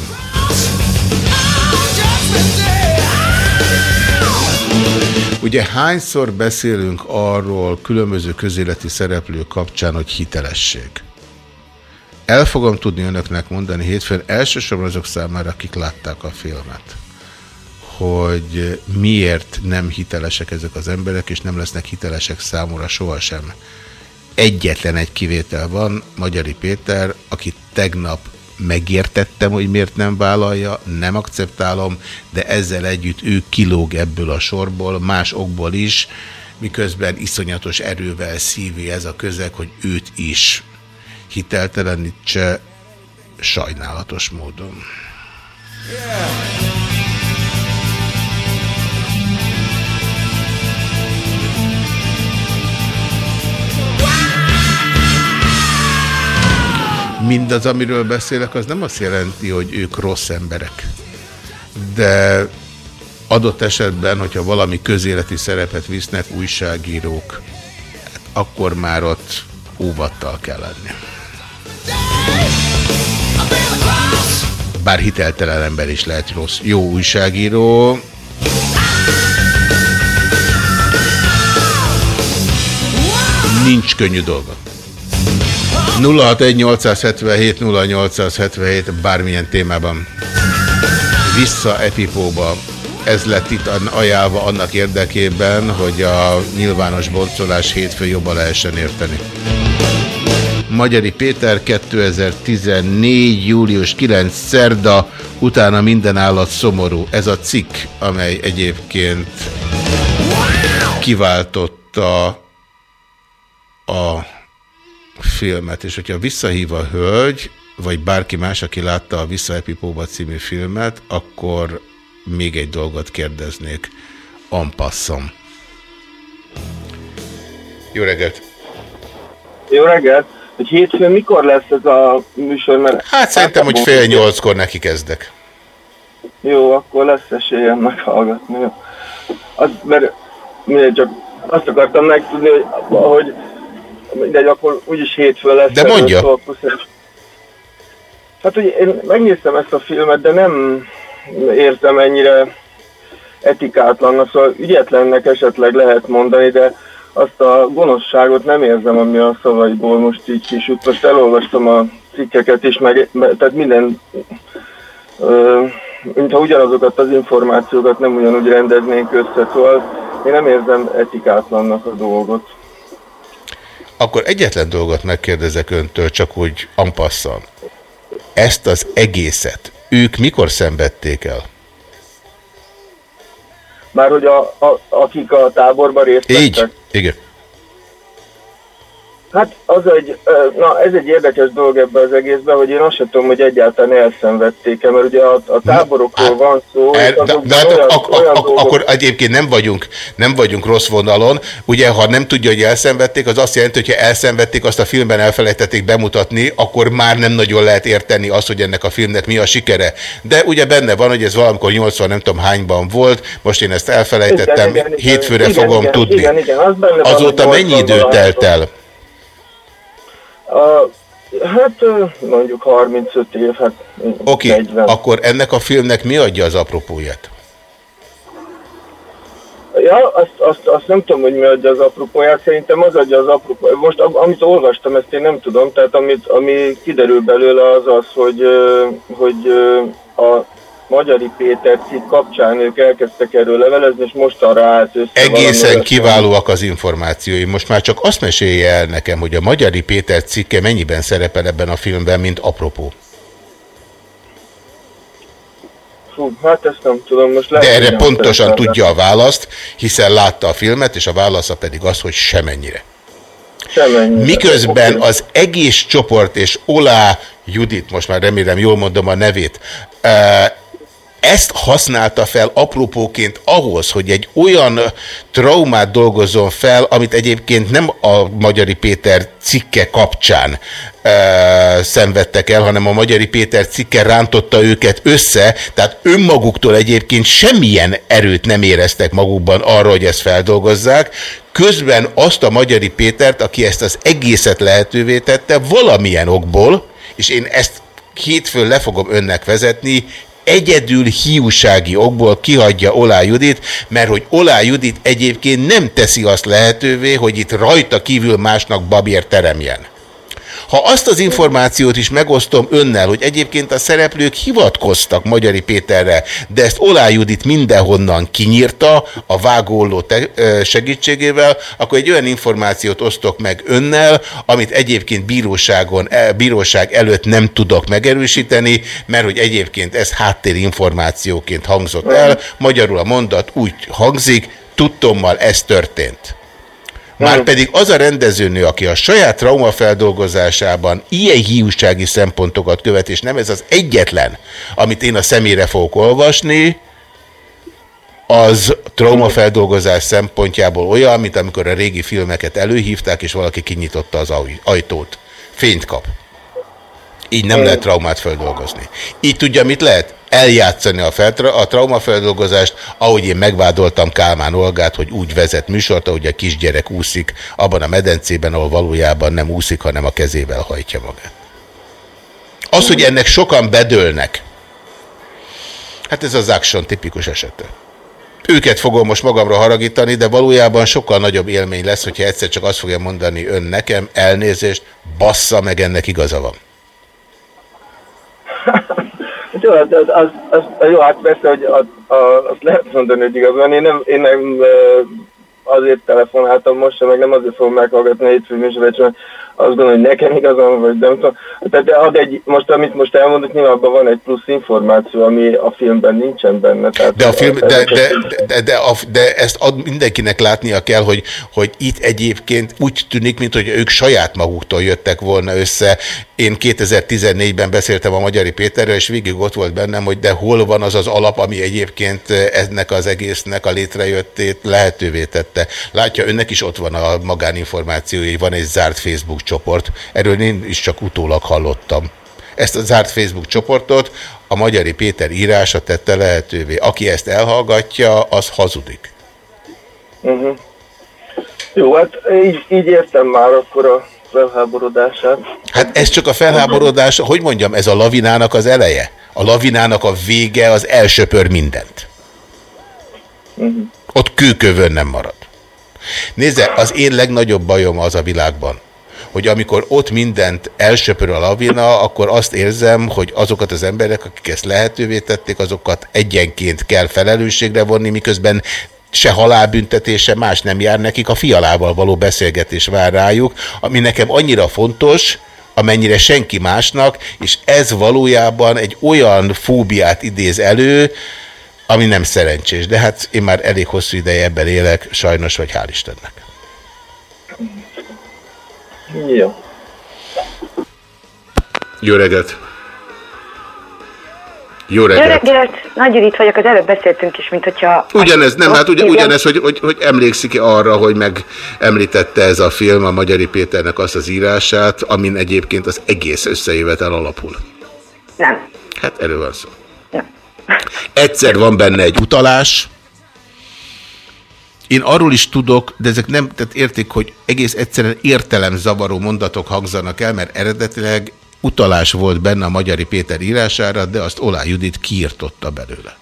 Ugye hányszor beszélünk arról különböző közéleti szereplők kapcsán, hogy hitelesség? El fogom tudni önöknek mondani hétfőn, elsősorban azok számára, akik látták a filmet, hogy miért nem hitelesek ezek az emberek, és nem lesznek hitelesek számomra sohasem. Egyetlen egy kivétel van, Magyari Péter, aki tegnap megértettem, hogy miért nem vállalja, nem akceptálom, de ezzel együtt ő kilóg ebből a sorból, más okból is, miközben iszonyatos erővel szívi ez a közeg, hogy őt is hiteltelenítse sajnálatos módon. Mindaz, amiről beszélek, az nem azt jelenti, hogy ők rossz emberek. De adott esetben, hogyha valami közéleti szerepet visznek újságírók, akkor már ott óvattal kell lenni. Bár hiteltelen ember is lehet rossz. Jó újságíró. Nincs könnyű dolga. 061 0877 bármilyen témában. Vissza Epipóba. Ez lett itt ajánlva annak érdekében, hogy a nyilvános boncolás hétfő jobban lehessen érteni. Magyari Péter 2014. július 9. szerda, utána minden állat szomorú. Ez a cikk, amely egyébként kiváltotta a filmet, és hogyha visszahív a hölgy, vagy bárki más, aki látta a Vissza Epipóba című filmet, akkor még egy dolgot kérdeznék. Ampasszom. Jó reggelt! Jó reggelt! Hogy hétfőn mikor lesz ez a műsor? Mert Hát szerintem, hogy fél nyolckor neki kezdek. Jó, akkor lesz esélyem meghallgatni. Az, mert miért csak azt akartam megtudni, hogy, hogy mindegy, akkor úgyis hétfő lesz. De mondja. Hát ugye én megnéztem ezt a filmet, de nem érzem ennyire etikátlannak, szóval ügyetlennek esetleg lehet mondani, de azt a gonoszságot nem érzem, ami a szavaiból most így kisült. Most elolvastam a cikkeket is, meg, tehát minden, ö, mintha ugyanazokat az információkat nem ugyanúgy rendeznénk össze, szóval én nem érzem etikátlannak a dolgot. Akkor egyetlen dolgot megkérdezek öntől, csak úgy ampasszan. Ezt az egészet ők mikor szenvedték el? Már hogy a, a, akik a táborban részt Így, igen. Hát az egy, na ez egy érdekes dolog ebben az egészben, hogy én azt sem tudom, hogy egyáltalán elszenvedték-e, mert ugye a, a táborokról van szó. Er, de, de hát olyan, ak, olyan ak, dolgok... akkor egyébként nem vagyunk, nem vagyunk rossz vonalon. Ugye, ha nem tudja, hogy elszenvedték, az azt jelenti, hogy ha elszenvedték, azt a filmben elfelejtették bemutatni, akkor már nem nagyon lehet érteni azt, hogy ennek a filmnek mi a sikere. De ugye benne van, hogy ez valamikor 80 nem tudom hányban volt, most én ezt elfelejtettem, igen, igen, hétfőre igen, fogom igen, tudni. Igen, igen, az Azóta mennyi idő telt el? A, hát mondjuk 35 év, hát Oké, okay, akkor ennek a filmnek mi adja az apropóját? Ja, azt, azt, azt nem tudom, hogy mi adja az apropóját, szerintem az adja az apropóját. Most amit olvastam, ezt én nem tudom, tehát amit, ami kiderül belőle az az, hogy, hogy a Magyari Péter cikk kapcsán ők elkezdtek erről levelezni, és most arra állt össze Egészen kiválóak az információi. Most már csak azt mesélje el nekem, hogy a Magyari Péter cikke mennyiben szerepel ebben a filmben, mint apropó. Fú, hát ezt nem tudom. Most lehet, De erre pontosan tudja a választ, hiszen látta a filmet, és a válasza pedig az, hogy semennyire. Semennyire. Miközben az egész csoport és Olá Judit, most már remélem jól mondom a nevét, ezt használta fel apropóként ahhoz, hogy egy olyan traumát dolgozzon fel, amit egyébként nem a Magyari Péter cikke kapcsán ö, szenvedtek el, hanem a Magyari Péter cikke rántotta őket össze, tehát önmaguktól egyébként semmilyen erőt nem éreztek magukban arra, hogy ezt feldolgozzák, közben azt a Magyari Pétert, aki ezt az egészet lehetővé tette, valamilyen okból, és én ezt hétfőn le fogom önnek vezetni, egyedül hiúsági okból kihagyja Olá Judit, mert hogy Olá Judit egyébként nem teszi azt lehetővé, hogy itt rajta kívül másnak babér teremjen. Ha azt az információt is megosztom önnel, hogy egyébként a szereplők hivatkoztak Magyari Péterre, de ezt Olá Judit mindenhonnan kinyírta a vágóló segítségével, akkor egy olyan információt osztok meg önnel, amit egyébként bíróságon, e, bíróság előtt nem tudok megerősíteni, mert hogy egyébként ez háttérinformációként hangzott el, magyarul a mondat úgy hangzik, tudtommal ez történt. Márpedig az a rendezőnő, aki a saját traumafeldolgozásában ilyen hiúsági szempontokat követ, és nem ez az egyetlen, amit én a személyre fogok olvasni, az traumafeldolgozás szempontjából olyan, mint amikor a régi filmeket előhívták, és valaki kinyitotta az ajtót. Fényt kap. Így nem lehet traumát feldolgozni. Így tudja, mit lehet? Eljátszani a, feltra, a traumafeldolgozást, ahogy én megvádoltam Kálmán Olgát, hogy úgy vezet műsort, ahogy a kisgyerek úszik abban a medencében, ahol valójában nem úszik, hanem a kezével hajtja magát. Az, hogy ennek sokan bedőlnek, hát ez az action tipikus esete. Őket fogom most magamra haragítani, de valójában sokkal nagyobb élmény lesz, hogyha egyszer csak azt fogja mondani ön nekem, elnézést, bassza meg ennek igaza van. Jó, az, az, az, jó, hát persze, hogy az, az, azt lehet mondani, hogy igaz van. Én nem, én nem azért telefonáltam most sem, meg nem azért fogom meghallgatni a hétfő műsorát, mert azt gondolom, hogy nekem igazam, vagy nem tudom. Tehát ad egy, most amit most elmondok, nyilván van egy plusz információ, ami a filmben nincsen benne. Tehát de, a film, de, de, de, de, a, de ezt ad, mindenkinek látnia kell, hogy, hogy itt egyébként úgy tűnik, mint hogy ők saját maguktól jöttek volna össze. Én 2014-ben beszéltem a Magyari Péterről, és végig ott volt bennem, hogy de hol van az az alap, ami egyébként ennek az egésznek a létrejöttét lehetővé tette. Látja, önnek is ott van a magáninformációi, van egy zárt Facebook csoport. Erről én is csak utólag hallottam. Ezt a zárt Facebook csoportot a Magyari Péter írása tette lehetővé. Aki ezt elhallgatja, az hazudik. Uh mhm. -huh. Jó, hát így, így értem már akkor a felháborodását. Hát ez csak a felháborodás, hogy mondjam, ez a lavinának az eleje? A lavinának a vége az elsöpör mindent. Uh-huh. Ott kőkövön nem marad. Nézze, az én legnagyobb bajom az a világban, hogy amikor ott mindent elsöpör a lavina, akkor azt érzem, hogy azokat az emberek, akik ezt lehetővé tették, azokat egyenként kell felelősségre vonni, miközben se halálbüntetése, más nem jár nekik, a fialával való beszélgetés vár rájuk, ami nekem annyira fontos, amennyire senki másnak, és ez valójában egy olyan fóbiát idéz elő, ami nem szerencsés. De hát én már elég hosszú ideje ebben élek, sajnos, vagy hál' Istennek. Jó. Jó reggelt! Jó Jó reggelt! reggelt! Nagy Judit vagyok, az előbb beszéltünk is, mint hogyha... Ugyanez, nem, hát Igen. ugyanez, hogy, hogy, hogy emlékszik -e arra, hogy megemlítette ez a film a Magyari Péternek azt az írását, amin egyébként az egész összejövetel alapul. Nem. Hát erről van szó. Egyszer van benne egy utalás. Én arról is tudok, de ezek nem, tehát értik, hogy egész egyszerűen értelemzavaró mondatok hangzanak el, mert eredetileg utalás volt benne a Magyari Péter írására, de azt Olá Judit kiirtotta belőle.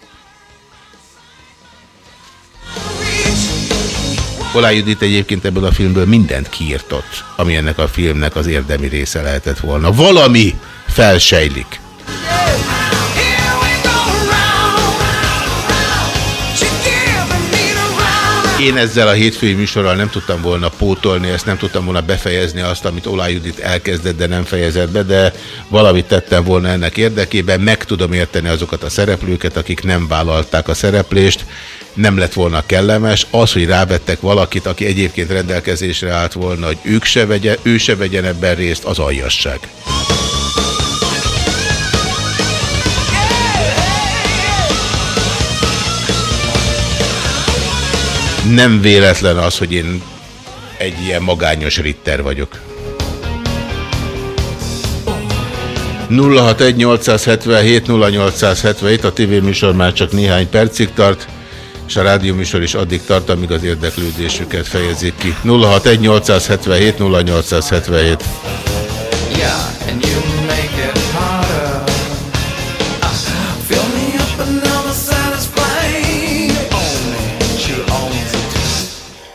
Olá Judit egyébként ebből a filmből mindent kiírtott, ami ennek a filmnek az érdemi része lehetett volna. Valami felsejlik. Én ezzel a hétfői műsorral nem tudtam volna pótolni, ezt nem tudtam volna befejezni azt, amit Olá Judit elkezdett, de nem fejezett be, de valamit tettem volna ennek érdekében. Meg tudom érteni azokat a szereplőket, akik nem vállalták a szereplést, nem lett volna kellemes. Az, hogy rávettek valakit, aki egyébként rendelkezésre állt volna, hogy ők se vegye, ő se vegyen ebben részt, az aljasság. Nem véletlen az, hogy én egy ilyen magányos ritter vagyok. 061 877 0877, a tévéműsor már csak néhány percig tart, és a rádióműsor is addig tart, amíg az érdeklődésüket fejezik ki. 061 877 0877. Yeah,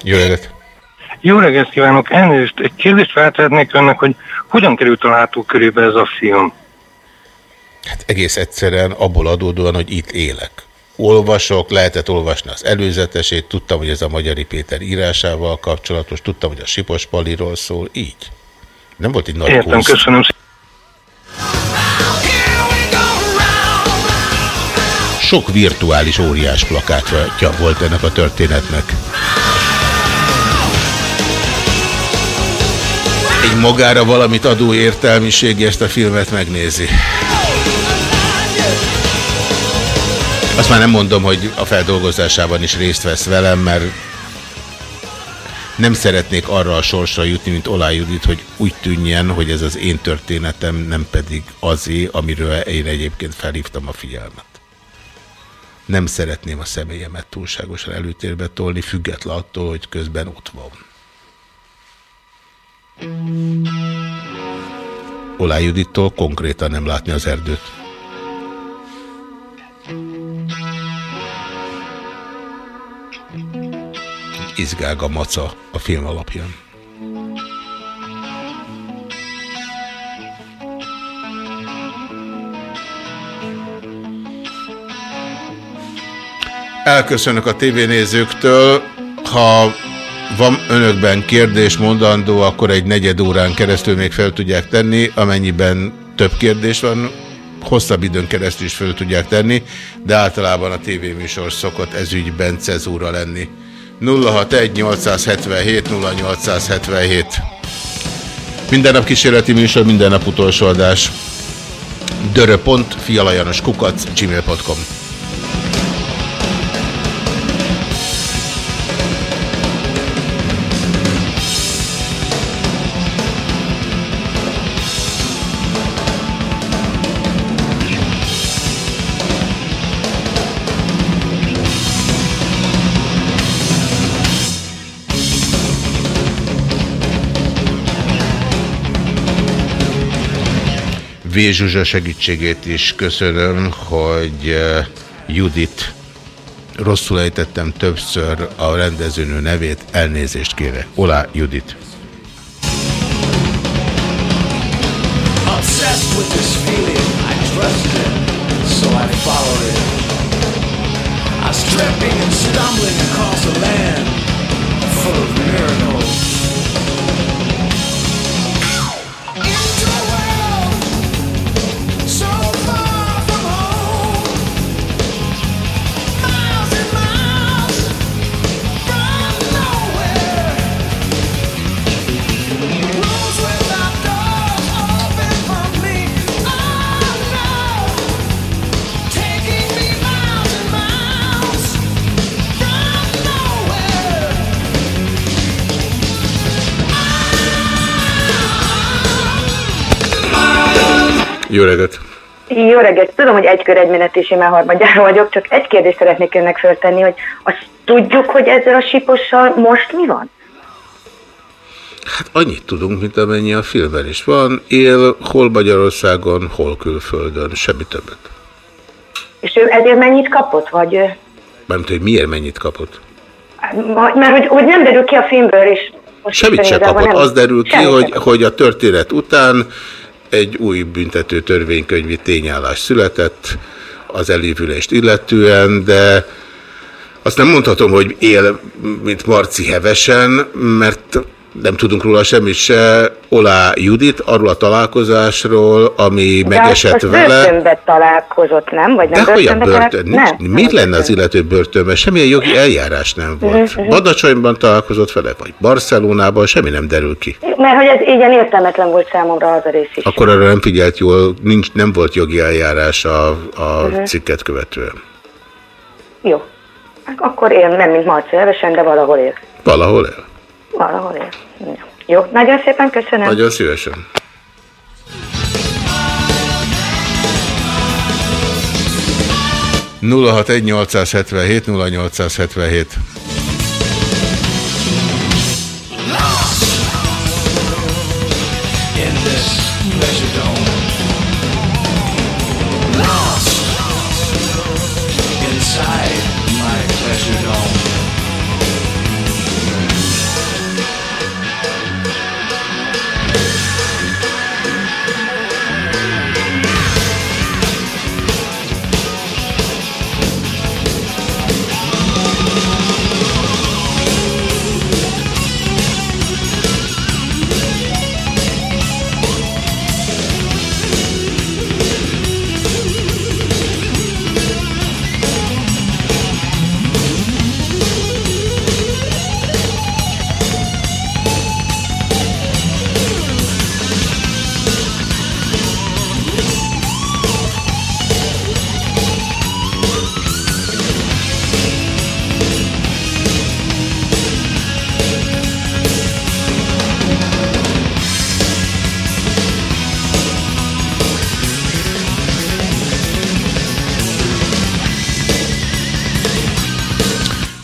Jó reggelt! Jó reggelt kívánok! Elnézést, egy kérdést feltehetnék önnek, hogy hogyan került a látókörébe ez a film? Hát egész egyszerűen abból adódóan, hogy itt élek. Olvasok, lehetett olvasni az előzetesét, tudtam, hogy ez a Magyari Péter írásával kapcsolatos, tudtam, hogy a Sipos Paliról szól, így. Nem volt egy nagy Értem, kunst. köszönöm szépen. Sok virtuális óriás plakátja volt ennek a történetnek. Egy magára valamit adó értelmiség ezt a filmet megnézi. Azt már nem mondom, hogy a feldolgozásában is részt vesz velem, mert nem szeretnék arra a sorsra jutni, mint Olá Judit, hogy úgy tűnjen, hogy ez az én történetem, nem pedig azé, amiről én egyébként felhívtam a figyelmet. Nem szeretném a személyemet túlságosan előtérbe tolni, független attól, hogy közben ott van. Olá Judittól konkrétan nem látni az erdőt. Izgága maca a film alapján. Elköszönök a tévénézőktől. Ha van önökben kérdés, mondandó, akkor egy negyed órán keresztül még fel tudják tenni, amennyiben több kérdés van, hosszabb időn keresztül is fel tudják tenni, de általában a tévéműsor szokott ezügyben cezúra lenni. 061 877 0877 Minden nap kísérleti műsor, minden nap utolsó adás. dörö.fialajanoskukac V. Segítségét is köszönöm, hogy eh, Judit rosszul ejtettem többször a rendezőnő nevét, elnézést kérek. Olá Judit. Obsessed with and stumbling across a land full of miracles. Jó reggelt! Jó reggelt! Tudom, hogy egy kör egy menet és én már harmadjára vagyok, csak egy kérdést szeretnék önnek föltenni, hogy azt tudjuk, hogy ezzel a sipossal most mi van? Hát annyit tudunk, mint amennyi a filmben is van. Él hol Magyarországon, hol külföldön, semmi többet. És ő ezért mennyit kapott, vagy... Mármint, hogy miért mennyit kapott? ma- Mert hogy, hogy nem derül ki a filmből, és most Semmit se igazából kapott. nem- Az derül ki, Semmit hogy, hogy a történet után egy új büntető törvénykönyvi tényállás született az elévülést illetően, de azt nem mondhatom, hogy él, mint Marci hevesen, mert nem tudunk róla semmit se. Olá Judit arról a találkozásról, ami De megesett azt, azt vele. börtönbe találkozott, nem? Vagy nem De olyan börtönbe börtön? Nincs, miért lenne az illető börtönben? Semmilyen jogi eljárás nem volt. (laughs) Badacsonyban találkozott vele, vagy Barcelonában, semmi nem derül ki. Mert hogy ez ilyen értelmetlen volt számomra az a rész is. Akkor arra nem figyelt jól, nincs, nem volt jogi eljárás a, a Mhm. cikket követően. Jó. Hát Akkor él, nem mint Marci Evesen, de valahol él. Valahol él. Valahol él. Jó. Nagyon szépen köszönöm. Nagyon szívesen. nulla hat egy 877 0877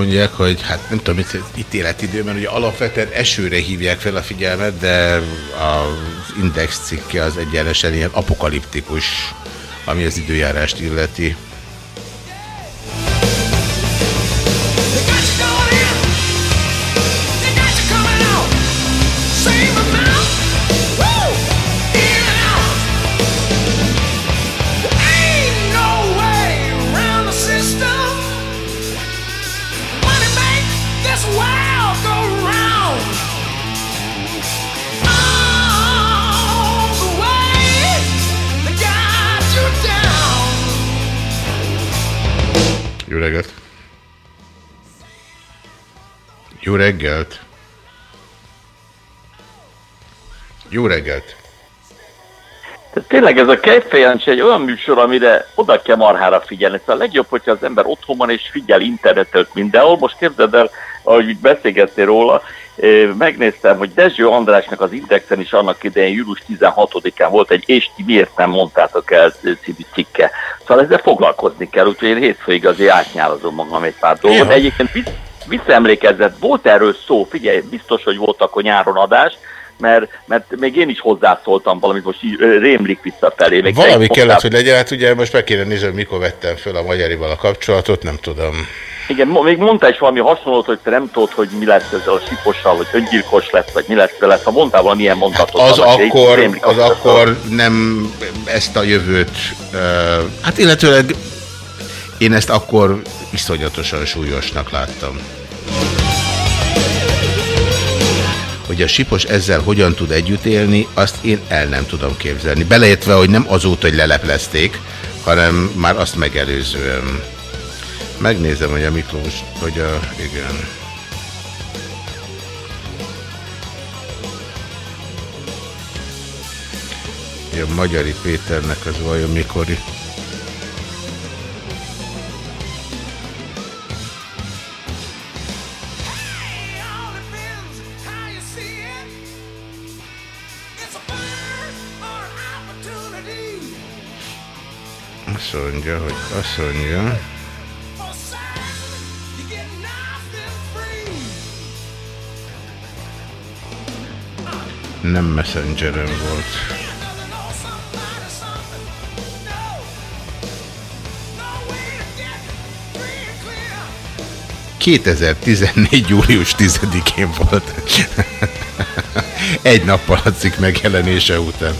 Mondják, hogy hát nem tudom, itt, itt életidőben, hogy alapvetően esőre hívják fel a figyelmet, de az index cikke az egyenesen ilyen apokaliptikus, ami az időjárást illeti. Reggelt! Jó reggelt! Tehát tényleg ez a Kejfejancsi egy olyan műsor, amire oda kell marhára figyelni. Szóval a legjobb, hogyha az ember otthon van és figyel internetet mindenhol. Most képzeld el, ahogy beszélgettél róla, megnéztem, hogy Dezső Andrásnak az Indexen is annak idején július 16-án volt egy És ti miért nem mondtátok el című cikke. Szóval ezzel foglalkozni kell, úgyhogy én hétfőig azért átnyálazom magam egy pár dolgot. Egyébként visz, visszaemlékezett, volt erről szó, figyelj, biztos, hogy volt akkor nyáron adás, mert, mert még én is hozzászóltam valamit, most így rémlik visszafelé. Még Valami kellett, hogy legyen, hát ugye most meg kéne nézni, hogy mikor vettem föl a magyarival a kapcsolatot, nem tudom. Igen, még mondta is valami hasonlót, hogy te nem tudod, hogy mi lesz ezzel a sipossal, hogy öngyilkos lesz, vagy mi lesz vele, ha mondtál valamilyen mondatot. Az annak, akkor, az vissza. akkor nem ezt a jövőt, uh, hát illetőleg én ezt akkor iszonyatosan súlyosnak láttam. Hogy a sipos ezzel hogyan tud együtt élni, azt én el nem tudom képzelni. Beleértve, hogy nem azóta, hogy leleplezték, hanem már azt megelőzően. Megnézem, hogy a Miklós, hogy a... igen. Ja, Magyari Péternek az vajon mikori? Azt mondja, hogy azt mondja... Nem messengeren volt. 2014. július 10-én volt. (laughs) Egy nappal a megjelenése után.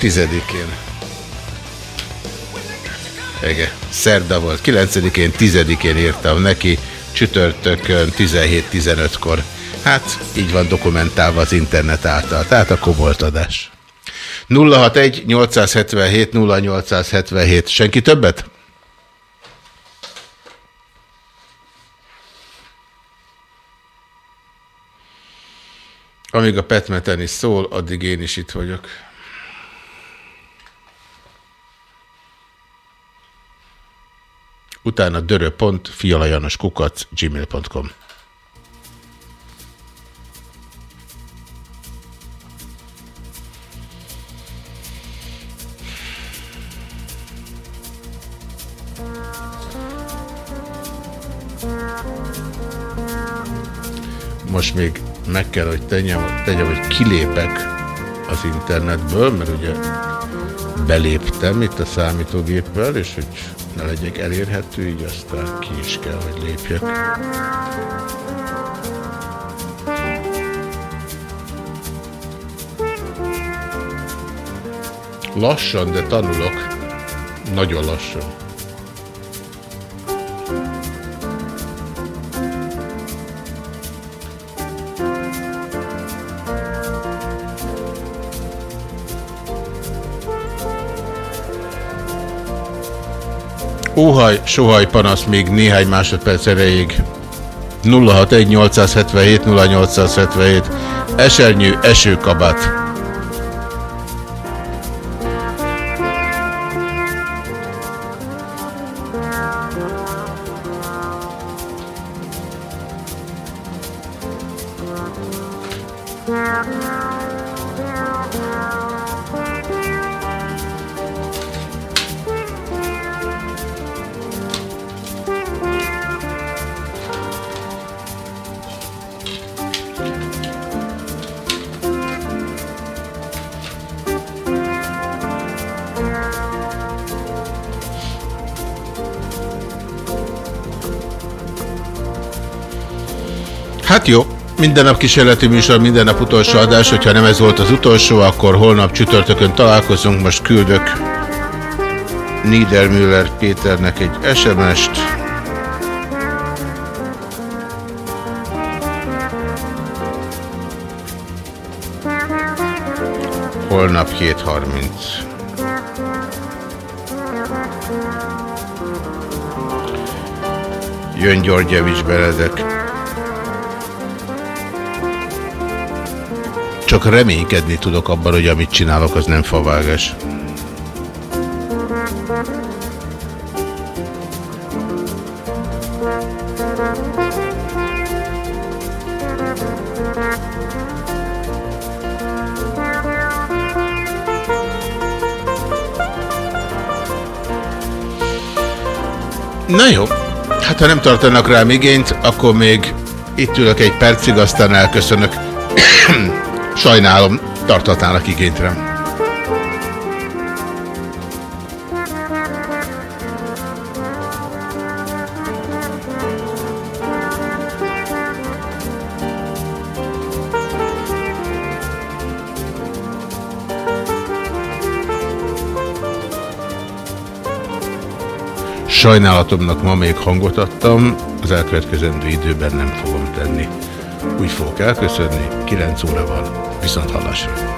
10-én. Igen, szerda volt. 9-én, 10-én írtam neki, csütörtökön 17-15-kor. Hát, így van dokumentálva az internet által. Tehát a koboltadás. 061 877 0877. Senki többet? Amíg a petmeten is szól, addig én is itt vagyok. Utána dörö.fialajanoskukac gmail.com Most még meg kell, hogy tegyem, tegyem, hogy kilépek az internetből, mert ugye beléptem itt a számítógéppel, és hogy ne legyek elérhető, így aztán ki is kell, hogy lépjek. Lassan, de tanulok. Nagyon lassan. Óhaj, sohaj panasz még néhány másodperc erejéig. 061 877 0877 Esernyő esőkabát. Minden nap kísérleti műsor, minden nap utolsó adás, hogyha nem ez volt az utolsó, akkor holnap csütörtökön találkozunk, most küldök Niedermüller Péternek egy SMS-t. Holnap 7.30. Jön Györgyevics Benedek. Csak reménykedni tudok abban, hogy amit csinálok, az nem favágás. Na jó, hát ha nem tartanak rám igényt, akkor még itt ülök egy percig, aztán elköszönök. Sajnálom, tartatnának igényt rám. Sajnálatomnak ma még hangot adtam, az elkövetkezendő időben nem fogom tenni. Úgy fogok elköszönni, 9 óra van. Viszont hallásra!